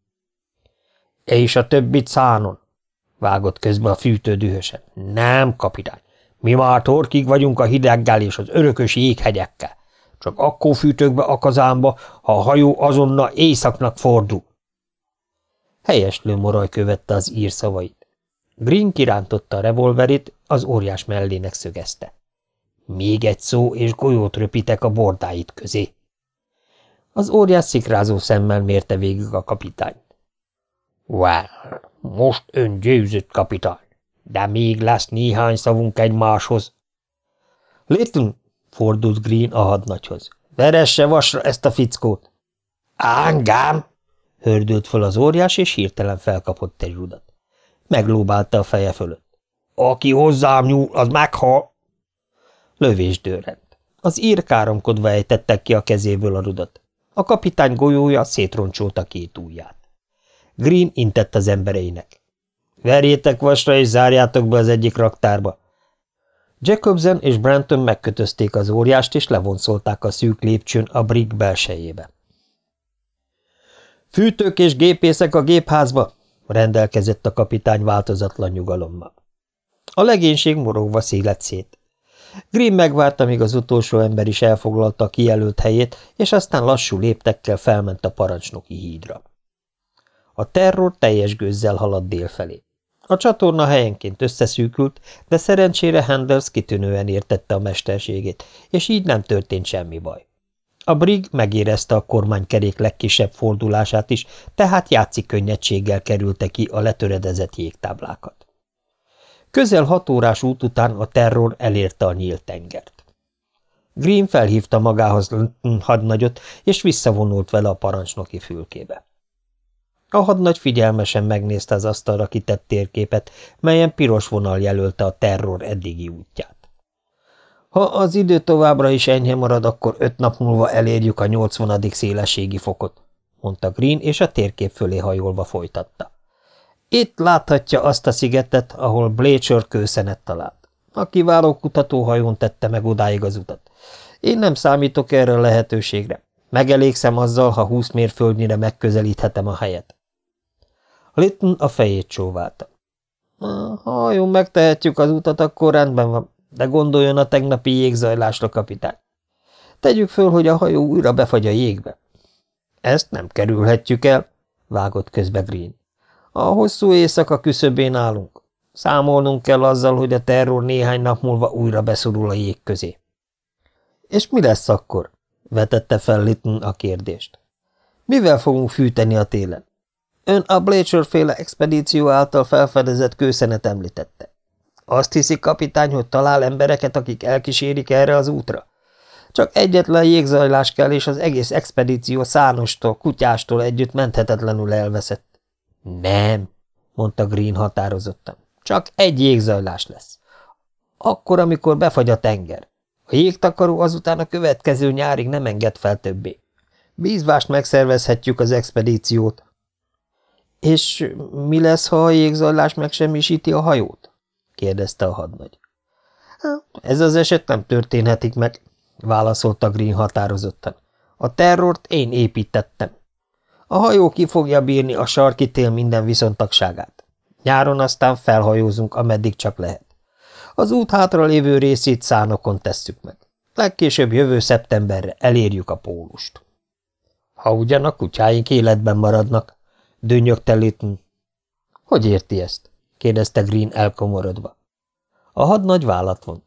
– És a többit szánon? – vágott közbe a fűtő dühösen. – Nem, kapitány. Mi már torkig vagyunk a hideggel és az örökös jéghegyekkel. Csak akkor fűtök be a kazámba, ha a hajó azonnal éjszaknak fordul. Helyeslő moraj követte az ír szavait. Green kirántotta a revolverét, az óriás mellének szögezte. Még egy szó, és golyót röpitek a bordáit közé. Az óriás szikrázó szemmel mérte végig a kapitányt. Well, most ön győzött, kapitány, de még lesz néhány szavunk egymáshoz. Litton, fordult Green a hadnagyhoz. Veresse vasra ezt a fickót. Ángám! hördült fel az óriás, és hirtelen felkapott egy rudat. Meglóbálta a feje fölött. Aki hozzám nyúl, az meghal. Lövés dőrent. Az ír káromkodva ejtettek ki a kezéből a rudat. A kapitány golyója szétroncsolta két ujját. Green intett az embereinek. Verjétek vasra és zárjátok be az egyik raktárba. Jacobsen és Branton megkötözték az óriást, és levonszolták a szűk lépcsőn a brig belsejébe. Fűtők és gépészek a gépházba, rendelkezett a kapitány változatlan nyugalommal. A legénység morogva szélet szét. Grimm megvárta, míg az utolsó ember is elfoglalta a kijelölt helyét, és aztán lassú léptekkel felment a parancsnoki hídra. A terror teljes gőzzel haladt délfelé. A csatorna helyenként összeszűkült, de szerencsére Handels kitűnően értette a mesterségét, és így nem történt semmi baj. A brig megérezte a kormánykerék legkisebb fordulását is, tehát játszik könnyedséggel kerülte ki a letöredezett jégtáblákat. Közel hat órás út után a terror elérte a nyílt tengert. Green felhívta magához hadnagyot, és visszavonult vele a parancsnoki fülkébe. A hadnagy figyelmesen megnézte az asztalra kitett térképet, melyen piros vonal jelölte a terror eddigi útját. Ha az idő továbbra is enyhe marad, akkor öt nap múlva elérjük a nyolcvanadik szélességi fokot, mondta Green, és a térkép fölé hajolva folytatta. Itt láthatja azt a szigetet, ahol Blacher kőszenet talált. A kiváló kutatóhajón tette meg odáig az utat. Én nem számítok erre a lehetőségre. Megelégszem azzal, ha húsz mérföldnyire megközelíthetem a helyet. Litton a fejét csóválta. Ha hajón megtehetjük az utat, akkor rendben van, de gondoljon a tegnapi jégzajlásra, kapitány. Tegyük föl, hogy a hajó újra befagy a jégbe. Ezt nem kerülhetjük el, vágott közbe Green. A hosszú éjszaka küszöbén állunk. Számolnunk kell azzal, hogy a terror néhány nap múlva újra beszorul a jég közé. És mi lesz akkor? vetette fel Litton a kérdést. Mivel fogunk fűteni a télen? Ön a Blacher féle expedíció által felfedezett kőszenet említette. Azt hiszi, kapitány, hogy talál embereket, akik elkísérik erre az útra? Csak egyetlen jégzajlás kell, és az egész expedíció szánostól, kutyástól együtt menthetetlenül elveszett. Nem, mondta Green határozottan. Csak egy jégzajlás lesz. Akkor, amikor befagy a tenger. A jégtakaró azután a következő nyárig nem enged fel többé. Bízvást megszervezhetjük az expedíciót. És mi lesz, ha a jégzajlás megsemmisíti a hajót? kérdezte a hadnagy. Ez az eset nem történhetik meg, válaszolta Green határozottan. A terrort én építettem. A hajó ki fogja bírni a sarki tél minden viszontagságát. Nyáron aztán felhajózunk, ameddig csak lehet. Az út hátra lévő részét szánokon tesszük meg. Legkésőbb jövő szeptemberre elérjük a pólust. Ha ugyan a kutyáink életben maradnak, dünnyögte Litton. Hogy érti ezt? kérdezte Green elkomorodva. A hadnagy vállat vont.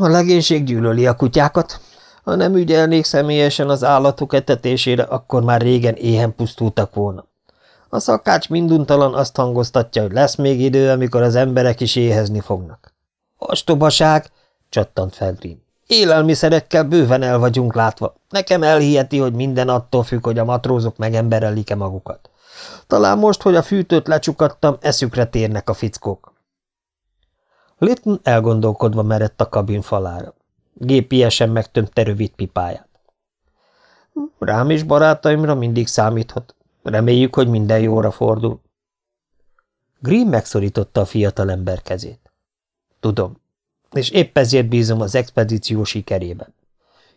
A legénység gyűlöli a kutyákat. Ha nem ügyelnék személyesen az állatok etetésére, akkor már régen éhen pusztultak volna. A szakács minduntalan azt hangoztatja, hogy lesz még idő, amikor az emberek is éhezni fognak. Ostobaság, csattant fel Green. Élelmiszerekkel bőven el vagyunk látva. Nekem elhiheti, hogy minden attól függ, hogy a matrózok megemberelik-e magukat. Talán most, hogy a fűtőt lecsukattam, eszükre térnek a fickók. Litton elgondolkodva merett a kabin falára. Gépiesen megtömte rövid pipáját. Rám és barátaimra mindig számíthat. Reméljük, hogy minden jóra fordul. Green megszorította a fiatalember kezét. Tudom, és épp ezért bízom az expedíció sikerében.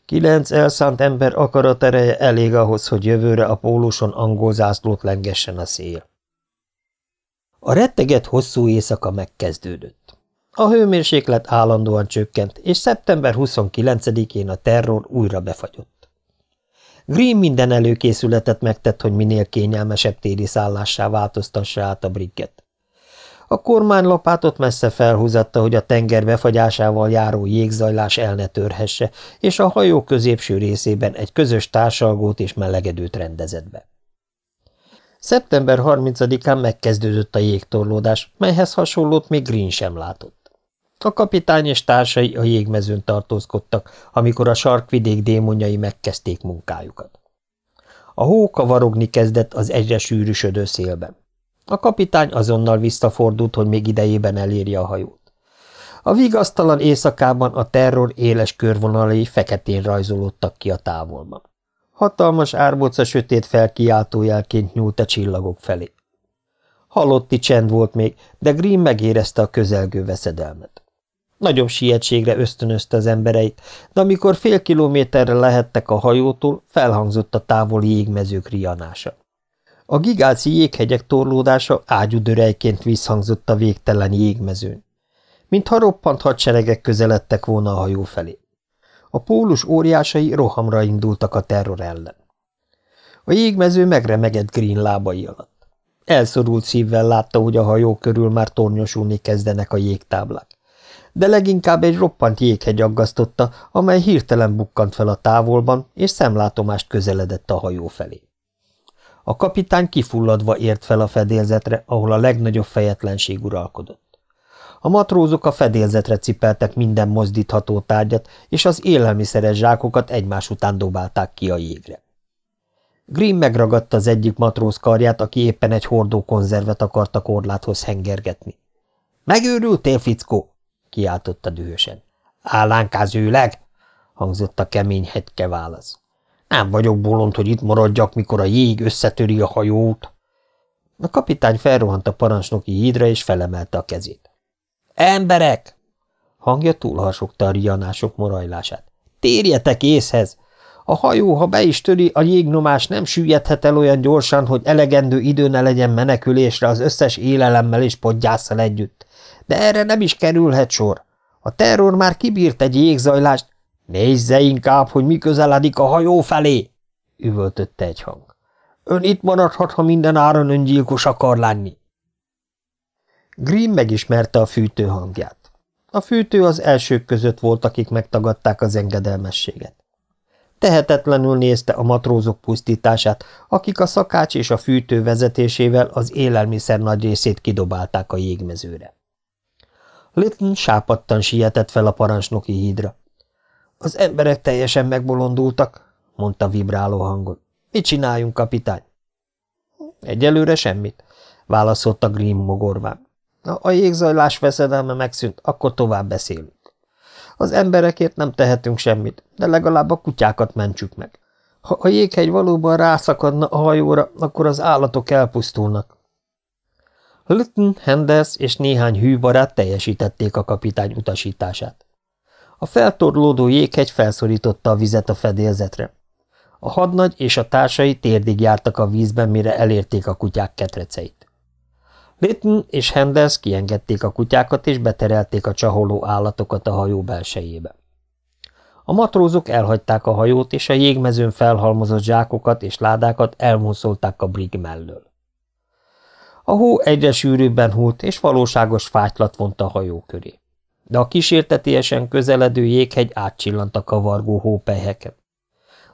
Kilenc elszánt ember akaratereje elég ahhoz, hogy jövőre a póluson angol zászlót lengessen a szél. A retteget hosszú éjszaka megkezdődött. A hőmérséklet állandóan csökkent, és szeptember 29-én a terror újra befagyott. Green minden előkészületet megtett, hogy minél kényelmesebb téli szállássá változtassa át a brigget. A kormánylapátot messze felhúzatta, hogy a tenger befagyásával járó jégzajlás el ne törhesse, és a hajó középső részében egy közös társalgót és melegedőt rendezett be. Szeptember 30-án megkezdődött a jégtorlódás, melyhez hasonlót még Green sem látott. A kapitány és társai a jégmezőn tartózkodtak, amikor a sarkvidék démonjai megkezdték munkájukat. A hó kavarogni kezdett az egyre sűrűsödő szélben. A kapitány azonnal visszafordult, hogy még idejében elérje a hajót. A vigasztalan éjszakában a terror éles körvonalai feketén rajzolódtak ki a távolban. Hatalmas árboca sötét felkiáltójelként nyúlt a csillagok felé. Halotti csend volt még, de Green megérezte a közelgő veszedelmet. Nagyobb sietségre ösztönözte az embereit, de amikor fél kilométerre lehettek a hajótól, felhangzott a távoli jégmezők rianása. A gigáci jéghegyek torlódása ágyudörejként visszhangzott a végtelen jégmezőn. Mintha roppant hadseregek közeledtek volna a hajó felé. A pólus óriásai rohamra indultak a terror ellen. A jégmező megremegett Green lábai alatt. Elszorult szívvel látta, hogy a hajó körül már tornyosulni kezdenek a jégtáblák. De leginkább egy roppant jéghegy aggasztotta, amely hirtelen bukkant fel a távolban, és szemlátomást közeledett a hajó felé. A kapitány kifulladva ért fel a fedélzetre, ahol a legnagyobb fejetlenség uralkodott. A matrózok a fedélzetre cipeltek minden mozdítható tárgyat, és az élelmiszeres zsákokat egymás után dobálták ki a jégre. Green megragadta az egyik matróz karját, aki éppen egy hordó konzervet akart a korláthoz hengergetni. – Megőrültél, fickó? – kiáltotta dühösen. – Állánkázőleg? – hangzott a kemény hegyke válasz. – Nem vagyok bolond, hogy itt maradjak, mikor a jég összetöri a hajót. A kapitány felrohant a parancsnoki hídra, és felemelte a kezét. – Emberek! – hangja túlharsogta a rianások morajlását. – Térjetek észhez! A hajó, ha be is töri, a jégnomás nem süllyedhet el olyan gyorsan, hogy elegendő idő ne legyen menekülésre az összes élelemmel és podgyásszal együtt. De erre nem is kerülhet sor. A terror már kibírt egy jégzajlást. Nézze inkább, hogy mi közeledik a hajó felé! üvöltötte egy hang. Ön itt maradhat, ha minden áron öngyilkos akar lenni. Green megismerte a fűtő hangját. A fűtő az elsők között volt, akik megtagadták az engedelmességet. Tehetetlenül nézte a matrózok pusztítását, akik a szakács és a fűtő vezetésével az élelmiszer nagy részét kidobálták a jégmezőre. Litton sápadtan sietett fel a parancsnoki hídra. Az emberek teljesen megbolondultak, mondta vibráló hangon. Mit csináljunk, kapitány? Egyelőre semmit, válaszolta Green mogorván. A jégzajlás veszedelme megszűnt, akkor tovább beszélünk. Az emberekért nem tehetünk semmit, de legalább a kutyákat mentsük meg. Ha a jéghegy valóban rászakadna a hajóra, akkor az állatok elpusztulnak. Lutton, Henders és néhány hű barát teljesítették a kapitány utasítását. A feltorlódó jéghegy felszorította a vizet a fedélzetre. A hadnagy és a társai térdig jártak a vízben, mire elérték a kutyák ketreceit. Litton és Henders kiengedték a kutyákat, és beterelték a csaholó állatokat a hajó belsejébe. A matrózok elhagyták a hajót, és a jégmezőn felhalmozott zsákokat és ládákat elmúszolták a brig mellől. A hó egyre sűrűbben húlt, és valóságos fátylat vonta a hajó köré. De a kísértetésen közeledő jéghegy átcsillant a kavargó hópelyheken.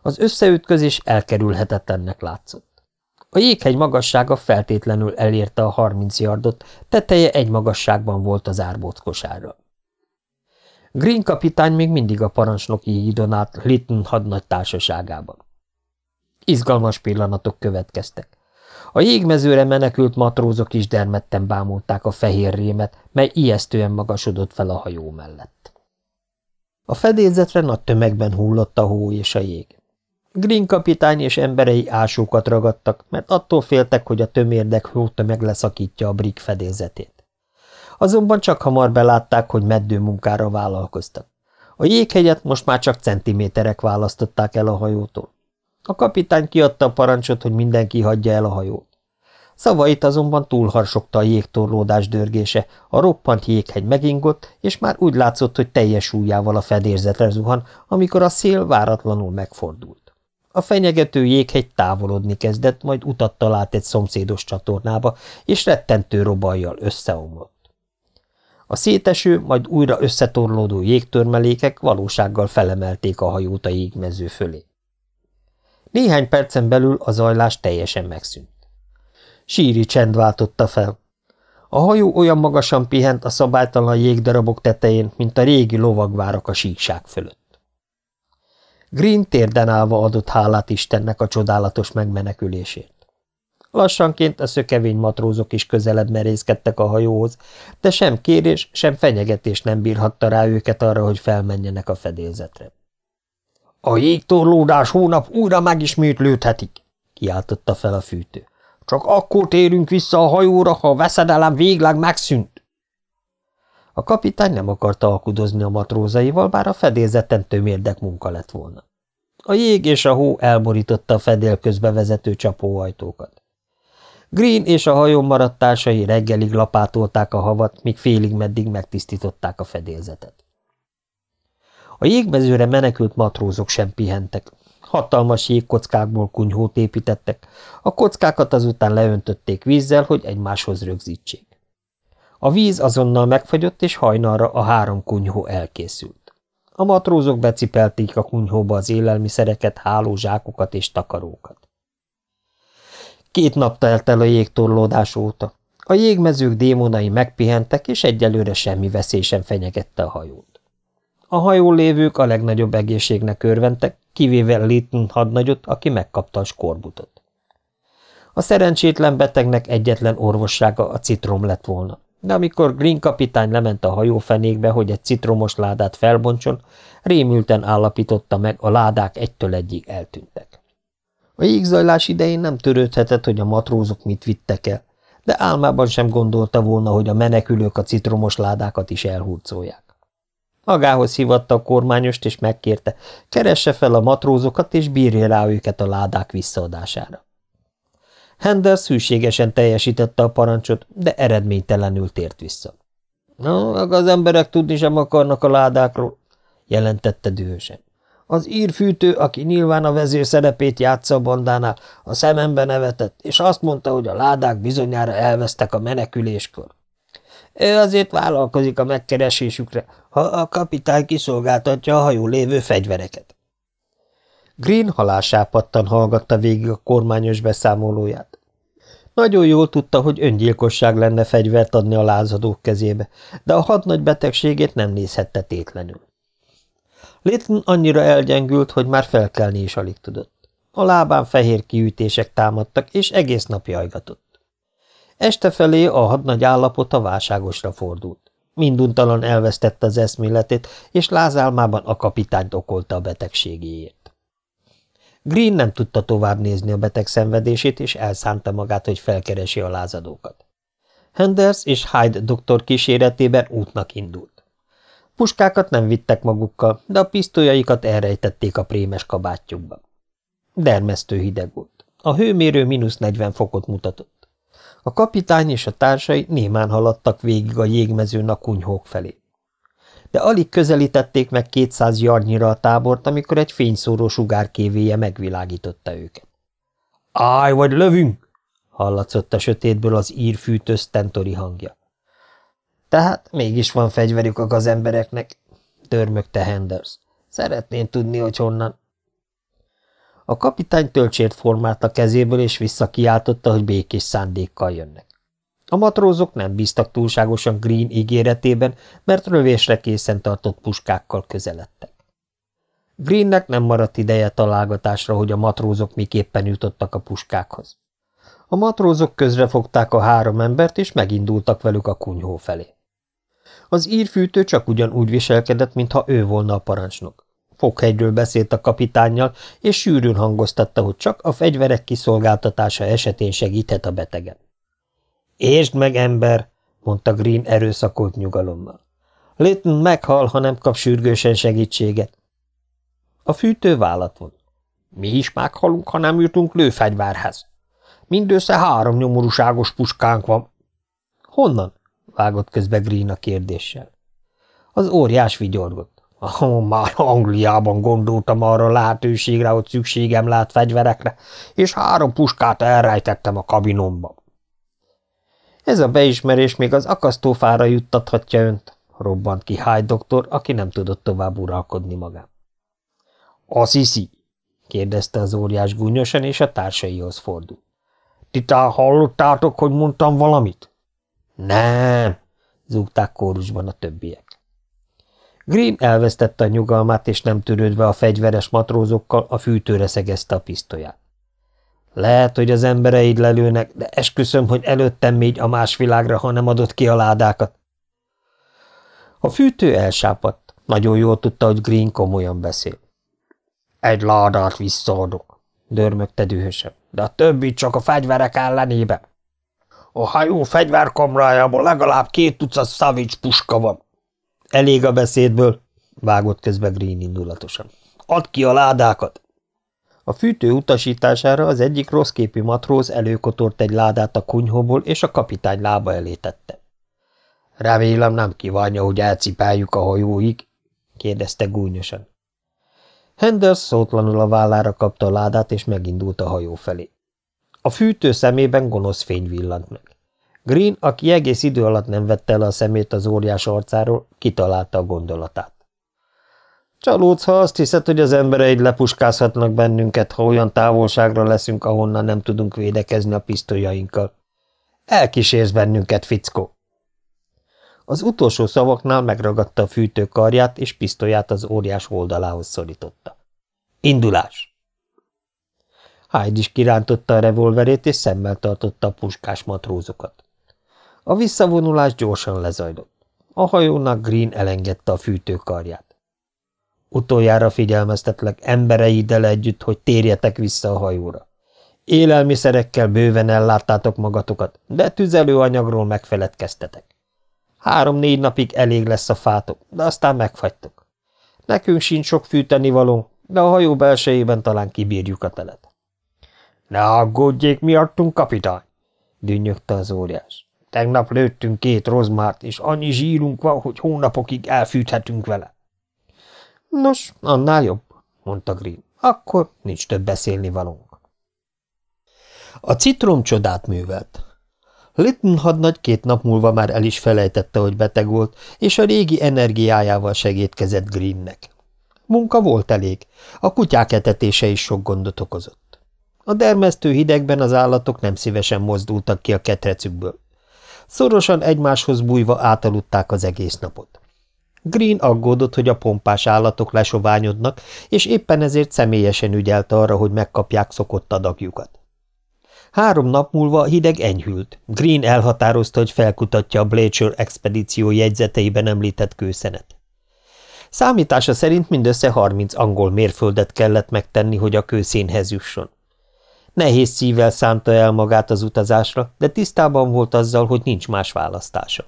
Az összeütközés elkerülhetetlennek látszott. A jéghegy magassága feltétlenül elérte a harminc yardot, teteje egy magasságban volt az árbóckosárral. Green kapitány még mindig a parancsnoki hídon át Litton hadnagy társaságában. Izgalmas pillanatok következtek. A jégmezőre menekült matrózok is dermedten bámulták a fehér rémet, mely ijesztően magasodott fel a hajó mellett. A fedélzetre nagy tömegben hullott a hó és a jég. Green kapitány és emberei ásókat ragadtak, mert attól féltek, hogy a tömérdek hóta megleszakítja a brik fedélzetét. Azonban csak hamar belátták, hogy meddő munkára vállalkoztak. A jéghegyet most már csak centiméterek választották el a hajótól. A kapitány kiadta a parancsot, hogy mindenki hagyja el a hajót. Szavait azonban túlharsogta a jégtorlódás dörgése, a roppant jéghegy megingott, és már úgy látszott, hogy teljes súlyával a fedélzetre zuhan, amikor a szél váratlanul megfordult. A fenyegető jéghegy távolodni kezdett, majd utat talált egy szomszédos csatornába, és rettentő robajjal összeomlott. A széteső, majd újra összetorlódó jégtörmelékek valósággal felemelték a hajót a jégmező fölé. Néhány percen belül a zajlás teljesen megszűnt. Síri csend váltotta fel. A hajó olyan magasan pihent a szabálytalan jégdarabok tetején, mint a régi lovagvárak a síkság fölött. Green térden állva adott hálát Istennek a csodálatos megmenekülésért. Lassanként a szökevény matrózok is közelebb merészkedtek a hajóhoz, de sem kérés, sem fenyegetés nem bírhatta rá őket arra, hogy felmenjenek a fedélzetre. – A jégtorlódás hónap újra megismétlődhetik! – kiáltotta fel a fűtő. – Csak akkor térünk vissza a hajóra, ha a veszedelem végleg megszűnt! A kapitány nem akarta alkudozni a matrózaival, bár a fedélzeten tömérdek munka lett volna. A jég és a hó elborította a fedél közbe csapóajtókat. Green és a hajón maradt reggelig lapátolták a havat, míg félig meddig megtisztították a fedélzetet. A jégmezőre menekült matrózok sem pihentek. Hatalmas jégkockákból kunyhót építettek, a kockákat azután leöntötték vízzel, hogy egymáshoz rögzítsék. A víz azonnal megfagyott, és hajnalra a három kunyhó elkészült. A matrózok becipelték a kunyhóba az élelmiszereket, hálózsákokat és takarókat. Két nap telt el a jégtorlódás óta. A jégmezők démonai megpihentek, és egyelőre semmi veszély sem fenyegette a hajót. A hajón lévők a legnagyobb egészségnek örventek, kivéve Litton hadnagyot, aki megkapta a skorbutot. A szerencsétlen betegnek egyetlen orvossága a citrom lett volna, de amikor Green kapitány lement a hajófenékbe, hogy egy citromos ládát felbontson, rémülten állapította meg, a ládák egytől egyig eltűntek. A jégzajlás idején nem törődhetett, hogy a matrózok mit vittek el, de álmában sem gondolta volna, hogy a menekülők a citromos ládákat is elhurcolják. Magához hívatta a kormányost, és megkérte, keresse fel a matrózokat, és bírja rá őket a ládák visszaadására. Henders hűségesen teljesítette a parancsot, de eredménytelenül tért vissza. No, az emberek tudni sem akarnak a ládákról, jelentette dühösen. Az írfűtő, aki nyilván a vezér szerepét játsza a bandánál, a szemembe nevetett, és azt mondta, hogy a ládák bizonyára elvesztek a meneküléskor. Ő azért vállalkozik a megkeresésükre, ha a kapitány kiszolgáltatja a hajó lévő fegyvereket. Green halásápattan hallgatta végig a kormányos beszámolóját. Nagyon jól tudta, hogy öngyilkosság lenne fegyvert adni a lázadók kezébe, de a hadnagy betegségét nem nézhette tétlenül. Litton annyira elgyengült, hogy már felkelni is alig tudott. A lábán fehér kiütések támadtak, és egész nap jajgatott. Este felé a hadnagy állapota válságosra fordult. Minduntalan elvesztette az eszméletét, és lázálmában a kapitányt okolta a betegségéért. Green nem tudta tovább nézni a beteg szenvedését, és elszánta magát, hogy felkeresi a lázadókat. Henders és Hyde doktor kíséretében útnak indult. Puskákat nem vittek magukkal, de a pisztolyaikat elrejtették a prémes kabátjukba. Dermesztő hideg volt. A hőmérő mínusz 40 fokot mutatott. A kapitány és a társai némán haladtak végig a jégmezőn a kunyhók felé. De alig közelítették meg 200 jarnyira a tábort, amikor egy fényszóró sugárkévéje megvilágította őket. – Állj, vagy lövünk! – hallatszott a sötétből az írfűtő stentori hangja. Tehát mégis van fegyverük a gazembereknek, törmögte Henders. Szeretném tudni, hogy honnan. A kapitány töltsért formált a kezéből, és visszakiáltotta, hogy békés szándékkal jönnek. A matrózok nem bíztak túlságosan Green ígéretében, mert rövésre készen tartott puskákkal közeledtek. Greennek nem maradt ideje találgatásra, hogy a matrózok miképpen jutottak a puskákhoz. A matrózok közrefogták a három embert, és megindultak velük a kunyhó felé. Az írfűtő csak ugyanúgy viselkedett, mintha ő volna a parancsnok. Fokhegyről beszélt a kapitánnyal, és sűrűn hangoztatta, hogy csak a fegyverek kiszolgáltatása esetén segíthet a betegen. – Értsd meg, ember! – mondta Green erőszakolt nyugalommal. – Litton meghal, ha nem kap sürgősen segítséget. A fűtő vállat von. – Mi is meghalunk, ha nem jutunk lőfegyvárhez. Mindössze három nyomorúságos puskánk van. – Honnan? vágott közbe Green a kérdéssel. Az óriás vigyorgott. Oh, már Angliában gondoltam arra lehetőségre, hogy szükségem lát fegyverekre, és három puskát elrejtettem a kabinomba. Ez a beismerés még az akasztófára juttathatja önt, robbant ki Hyde doktor, aki nem tudott tovább uralkodni magán. Azt hiszi? kérdezte az óriás gúnyosan, és a társaihoz fordult. Ti hallottátok, hogy mondtam valamit? Nem, zúgták kórusban a többiek. Green elvesztette a nyugalmát, és nem törődve a fegyveres matrózokkal a fűtőre szegezte a pisztolyát. Lehet, hogy az embereid lelőnek, de esküszöm, hogy előttem még a más világra, ha nem adott ki a ládákat. A fűtő elsápadt. Nagyon jól tudta, hogy Green komolyan beszél. Egy ládát visszaadok, dörmögte dühösen, de a többi csak a fegyverek ellenében. A hajó fegyverkamrájában legalább két tucat Savage puska van. Elég a beszédből, vágott közbe Green indulatosan. Add ki a ládákat! A fűtő utasítására az egyik rosszképű matróz előkotort egy ládát a kunyhóból, és a kapitány lába elé tette. Remélem nem kívánja, hogy elcipáljuk a hajóig, kérdezte gúnyosan. Henders szótlanul a vállára kapta a ládát, és megindult a hajó felé. A fűtő szemében gonosz fény villant meg. Green, aki egész idő alatt nem vette el a szemét az óriás arcáról, kitalálta a gondolatát. Csalódsz, ha azt hiszed, hogy az embereid lepuskázhatnak bennünket, ha olyan távolságra leszünk, ahonnan nem tudunk védekezni a pisztolyainkkal. Elkísérsz bennünket, fickó! Az utolsó szavaknál megragadta a fűtő karját, és pisztolyát az óriás oldalához szorította. Indulás! Hyde is kirántotta a revolverét, és szemmel tartotta a puskás matrózokat. A visszavonulás gyorsan lezajlott. A hajónak Green elengedte a fűtőkarját. Utoljára figyelmeztetlek embereiddel együtt, hogy térjetek vissza a hajóra. Élelmiszerekkel bőven elláttátok magatokat, de tüzelőanyagról megfeledkeztetek. Három-négy napig elég lesz a fátok, de aztán megfagytok. Nekünk sincs sok fűtenivaló, de a hajó belsejében talán kibírjuk a telet. – Ne aggódjék miattunk, kapitány! – dünnyögte az óriás. – Tegnap lőttünk két rozmárt, és annyi zsírunk van, hogy hónapokig elfűthetünk vele. – Nos, annál jobb – mondta Green. – Akkor nincs több beszélni valónk. A citrom csodát művelt. Litton hadnagy két nap múlva már el is felejtette, hogy beteg volt, és a régi energiájával segítkezett Greennek. Munka volt elég, a kutyák etetése is sok gondot okozott. A dermesztő hidegben az állatok nem szívesen mozdultak ki a ketrecükből. Szorosan egymáshoz bújva átaludták az egész napot. Green aggódott, hogy a pompás állatok lesoványodnak, és éppen ezért személyesen ügyelt arra, hogy megkapják szokott adagjukat. Három nap múlva hideg enyhült. Green elhatározta, hogy felkutatja a Blacher expedíció jegyzeteiben említett kőszenet. Számítása szerint mindössze 30 angol mérföldet kellett megtenni, hogy a kőszénhez jusson. Nehéz szívvel szánta el magát az utazásra, de tisztában volt azzal, hogy nincs más választása.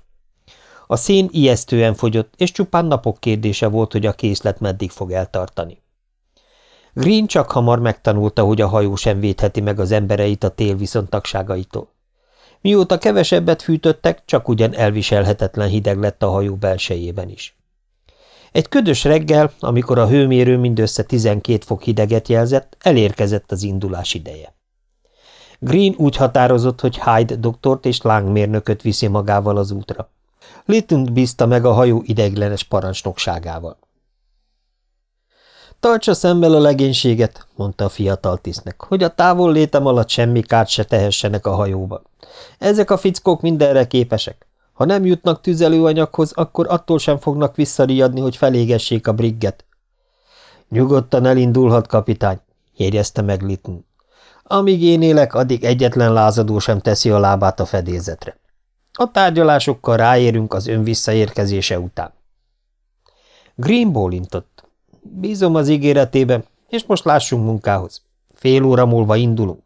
A szén ijesztően fogyott, és csupán napok kérdése volt, hogy a készlet meddig fog eltartani. Green csak hamar megtanulta, hogy a hajó sem védheti meg az embereit a tél viszontagságaitól. Mióta kevesebbet fűtöttek, csak ugyan elviselhetetlen hideg lett a hajó belsejében is. Egy ködös reggel, amikor a hőmérő mindössze 12 fok hideget jelzett, elérkezett az indulás ideje. Green úgy határozott, hogy Hyde doktort és lángmérnököt viszi magával az útra. Litton bízta meg a hajó ideiglenes parancsnokságával. Tartsa szemmel a legénységet, mondta a fiatal tisztnek, hogy a távol létem alatt semmi kárt se tehessenek a hajóba. Ezek a fickók mindenre képesek. Ha nem jutnak tüzelőanyaghoz, akkor attól sem fognak visszariadni, hogy felégessék a brigget. Nyugodtan elindulhat, kapitány, jegyezte meg Litton. Amíg én élek, addig egyetlen lázadó sem teszi a lábát a fedélzetre. A tárgyalásokkal ráérünk az ön visszaérkezése után. Green bólintott. Bízom az ígéretében, és most lássunk munkához. Fél óra múlva indulunk.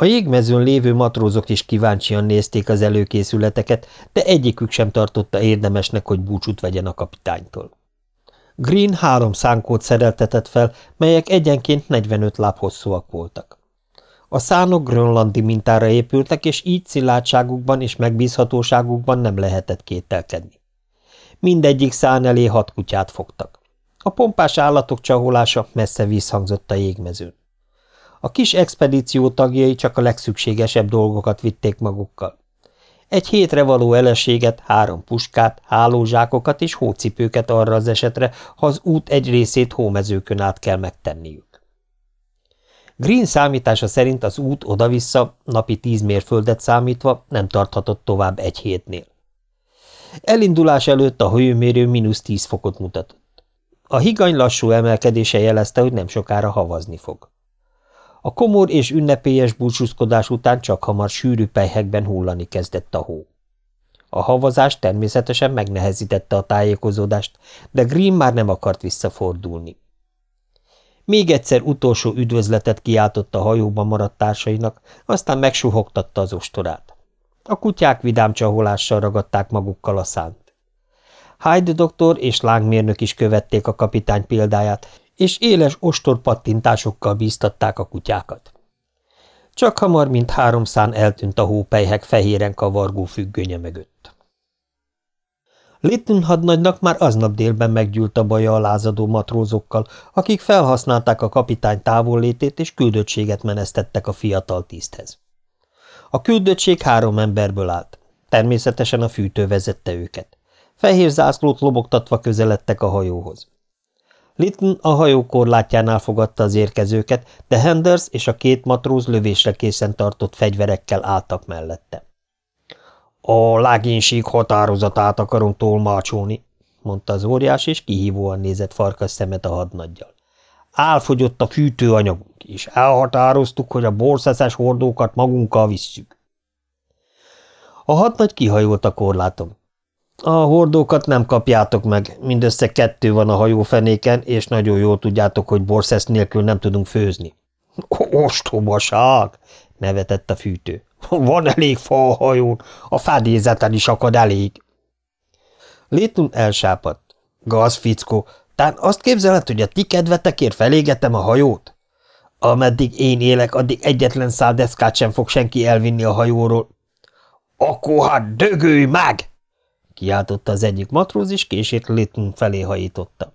A jégmezőn lévő matrózok is kíváncsian nézték az előkészületeket, de egyikük sem tartotta érdemesnek, hogy búcsút vegyen a kapitánytól. Green három szánkót szereltetett fel, melyek egyenként 45 láb hosszúak voltak. A szánok grönlandi mintára épültek, és így szilárdságukban és megbízhatóságukban nem lehetett kételkedni. Mindegyik szán elé hat kutyát fogtak. A pompás állatok csaholása messze visszhangzott a jégmezőn. A kis expedíció tagjai csak a legszükségesebb dolgokat vitték magukkal. Egy hétre való eleséget, három puskát, hálózsákokat és hócipőket arra az esetre, ha az út egy részét hómezőkön át kell megtenniük. Green számítása szerint az út oda-vissza, napi tíz mérföldet számítva nem tarthatott tovább egy hétnél. Elindulás előtt a hőmérő mínusz tíz fokot mutatott. A higany lassú emelkedése jelezte, hogy nem sokára havazni fog. A komor és ünnepélyes búcsúzkodás után csak hamar sűrű pejhekben hullani kezdett a hó. A havazás természetesen megnehezítette a tájékozódást, de Green már nem akart visszafordulni. Még egyszer utolsó üdvözletet kiáltott a hajóban maradt társainak, aztán megsuhogtatta az ostorát. A kutyák vidám csaholással ragadták magukkal a szánt. Hyde doktor és lángmérnök is követték a kapitány példáját, és éles ostor pattintásokkal bíztatták a kutyákat. Csak hamar, mint három szán eltűnt a hópelyhek fehéren kavargó függönye mögött. Litton hadnagynak már aznap délben meggyűlt a baja a lázadó matrózokkal, akik felhasználták a kapitány távollétét és küldöttséget menesztettek a fiatal tiszthez. A küldöttség három emberből állt. Természetesen a fűtő vezette őket. Fehér zászlót lobogtatva közeledtek a hajóhoz. Litton a hajó korlátjánál fogadta az érkezőket, de Henders és a két matróz lövésre készen tartott fegyverekkel álltak mellette. A lágénység határozatát akarom tolmácsolni, mondta az óriás, és kihívóan nézett farkas szemet a hadnaggyal. Álfogyott a fűtőanyagunk, és elhatároztuk, hogy a borszeszes hordókat magunkkal visszük. A hadnagy kihajolt a korláton. A hordókat nem kapjátok meg, mindössze kettő van a hajófenéken, és nagyon jól tudjátok, hogy borszesz nélkül nem tudunk főzni. Ostobaság! nevetett a fűtő. Van elég fa a hajón, a fedélzeten is akad elég. Létun elsápadt. Gaz, fickó, tán azt képzeled, hogy a ti kedvetekért felégetem a hajót? Ameddig én élek, addig egyetlen száldeszkát sem fog senki elvinni a hajóról. Akkor hát dögölj meg! Kiáltotta az egyik matróz, és kését Litton felé hajította.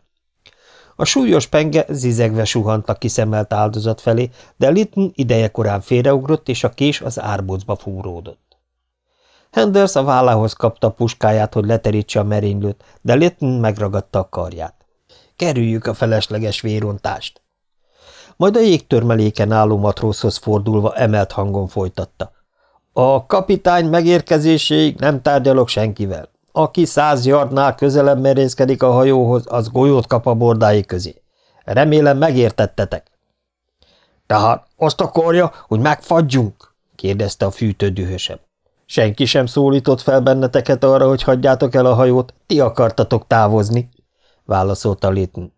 A súlyos penge zizegve suhant a kiszemelt áldozat felé, de Litton ideje korán félreugrott, és a kés az árbocba fúródott. Henders a vállához kapta a puskáját, hogy leterítse a merénylőt, de Litton megragadta a karját. Kerüljük a felesleges vérontást. Majd a jégtörmeléken álló matrózhoz fordulva emelt hangon folytatta. A kapitány megérkezéséig nem tárgyalok senkivel. Aki száz yardnál közelebb merészkedik a hajóhoz, az golyót kap a bordái közé. Remélem megértettetek. Tehát azt akarja, hogy megfagyjunk? kérdezte a fűtő dühösebb. Senki sem szólított fel benneteket arra, hogy hagyjátok el a hajót, ti akartatok távozni, válaszolta Litton.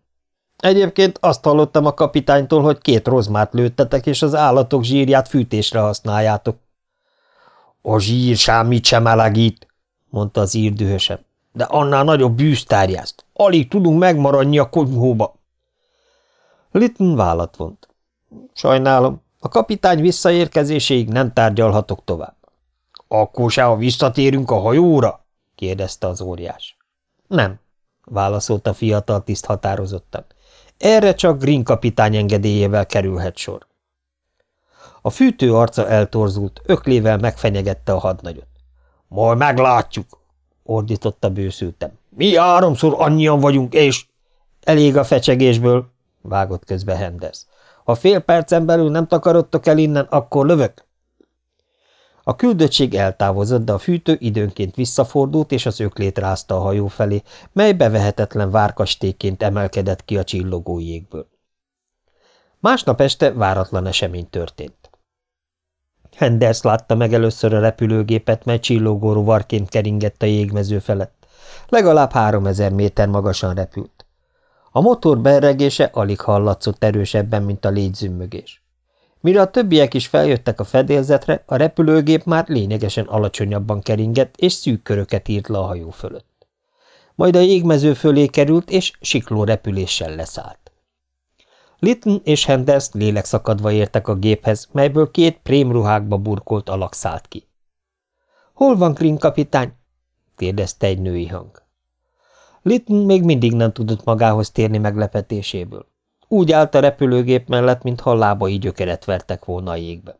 Egyébként azt hallottam a kapitánytól, hogy két rozmát lőttetek, és az állatok zsírját fűtésre használjátok. A zsír semmit sem melegít, mondta az ír. De annál nagyobb bűztárjászt. Alig tudunk megmaradni a konyhóba. Litton vállat vont. Sajnálom, a kapitány visszaérkezéséig nem tárgyalhatok tovább. Akkor se, ha visszatérünk a hajóra? kérdezte az óriás. Nem, válaszolta a fiatal tiszt határozottan. Erre csak Green kapitány engedélyével kerülhet sor. A fűtő arca eltorzult, öklével megfenyegette a hadnagyot. Majd meglátjuk, ordította bőszültem. Mi háromszor annyian vagyunk, és... Elég a fecsegésből, vágott közbe Henders. Ha fél percen belül nem takarodtok el innen, akkor lövök. A küldöttség eltávozott, de a fűtő időnként visszafordult, és az öklét rázta a hajó felé, mely bevehetetlen várkastéként emelkedett ki a csillogó jégből. Másnap este váratlan esemény történt. Henders látta meg először a repülőgépet, mely csillogó rovarként keringett a jégmező felett. Legalább három ezer méter magasan repült. A motor berregése alig hallatszott erősebben, mint a légyzümmögés. Mire a többiek is feljöttek a fedélzetre, a repülőgép már lényegesen alacsonyabban keringett, és szűk köröket írt le a hajó fölött. Majd a jégmező fölé került, és sikló repüléssel leszállt. Litton és Henders lélekszakadva értek a géphez, melyből két prémruhákba burkolt alak szállt ki. – Hol van Green kapitány? – kérdezte egy női hang. Litton még mindig nem tudott magához térni meglepetéséből. Úgy állt a repülőgép mellett, mintha lábai gyökeret vertek volna a jégbe.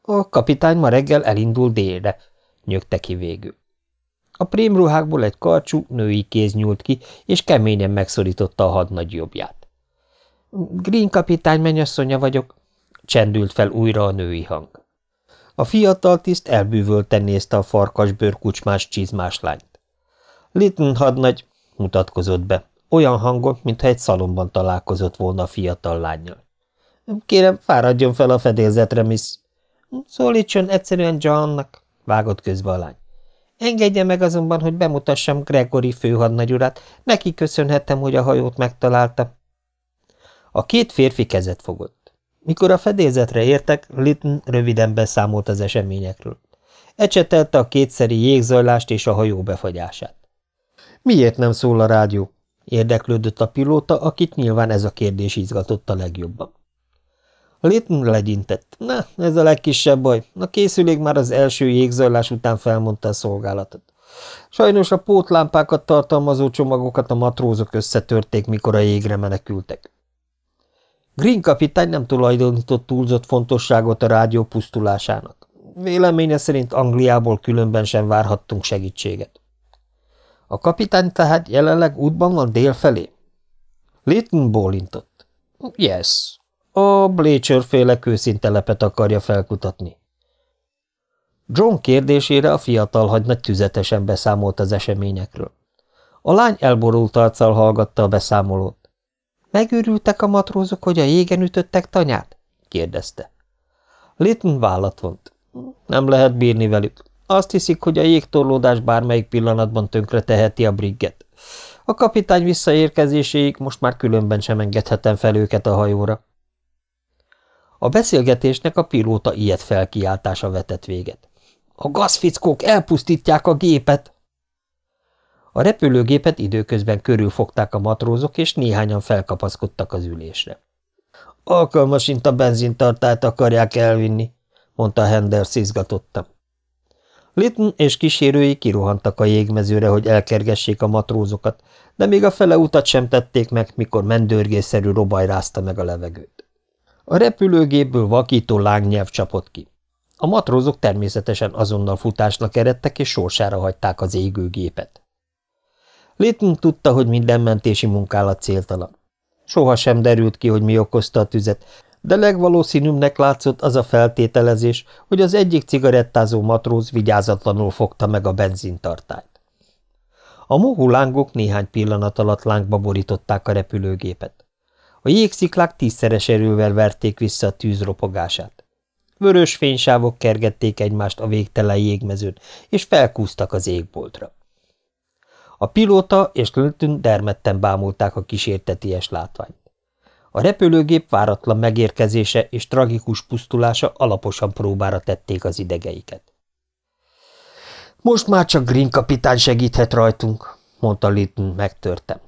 A kapitány ma reggel elindul délre, nyögte ki végül. A prémruhákból egy karcsú, női kéz nyúlt ki, és keményen megszorította a hadnagy jobbját. Green kapitány mennyasszonya vagyok, csendült fel újra a női hang. A fiatal tiszt elbűvölten nézte a farkasbőr kucsmás csizmás lányt. Litton hadnagy mutatkozott be, olyan hangon, mintha egy szalomban találkozott volna a fiatal lányjal. Kérem, fáradjon fel a fedélzetre, miss. Szólítson egyszerűen Johnnak, vágott közbe a lány. Engedje meg azonban, hogy bemutassam Gregory főhadnagy urat, neki köszönhetem, hogy a hajót megtalálta. A két férfi kezet fogott. Mikor a fedélzetre értek, Litton röviden beszámolt az eseményekről. Ecsetelte a kétszeri jégzajlást és a hajó befagyását. Miért nem szól a rádió? Érdeklődött a pilóta, akit nyilván ez a kérdés izgatott a legjobban. Litton legyintett. Na, ez a legkisebb baj. A készülék már az első jégzajlás után felmondta a szolgálatot. Sajnos a pótlámpákat tartalmazó csomagokat a matrózok összetörték, mikor a jégre menekültek. Green kapitány nem tulajdonított túlzott fontosságot a rádió pusztulásának. Véleménye szerint Angliából különben sem várhattunk segítséget. A kapitány tehát jelenleg útban van délfelé? Litton bólintott. Yes. A Bleacher féle kőszintelepet akarja felkutatni. John kérdésére a fiatal hagynagy tüzetesen beszámolt az eseményekről. A lány elborult arccal hallgatta a beszámolót. – Megőrültek a matrózok, hogy a jégen ütöttek tanyát? – kérdezte. Litton vállat vont. Nem lehet bírni velük. Azt hiszik, hogy a jégtorlódás bármelyik pillanatban tönkre teheti a brigget. A kapitány visszaérkezéséig most már különben sem engedhetem fel őket a hajóra. A beszélgetésnek a pilóta ilyet felkiáltása vetett véget. A gazfickók elpusztítják a gépet! A repülőgépet időközben körülfogták a matrózok, és néhányan felkapaszkodtak az ülésre. Alkalmasint a benzintartályt akarják elvinni, mondta Henders izgatottan. Litton és kísérői kirohantak a jégmezőre, hogy elkergessék a matrózokat, de még a fele utat sem tették meg, mikor mendőrgészerű robaj rázta meg a levegőt. A repülőgépből vakító lángnyelv csapott ki. A matrózok természetesen azonnal futásnak eredtek, és sorsára hagyták az égőgépet. Litton tudta, hogy minden mentési munkálat céltalan. Soha sem derült ki, hogy mi okozta a tüzet, de legvalószínűbbnek látszott az a feltételezés, hogy az egyik cigarettázó matróz vigyázatlanul fogta meg a benzintartályt. A mohó lángok néhány pillanat alatt lángba borították a repülőgépet. A jégsziklák tízszeres erővel verték vissza a tűz ropogását. Vörös fénysávok kergették egymást a végtelen jégmezőn, és felkúztak az égboltra. A pilóta és Clinton dermedten bámulták a kísérteties látványt. A repülőgép váratlan megérkezése és tragikus pusztulása alaposan próbára tették az idegeiket. Most már csak Green kapitány segíthet rajtunk, mondta Litton megtörtem.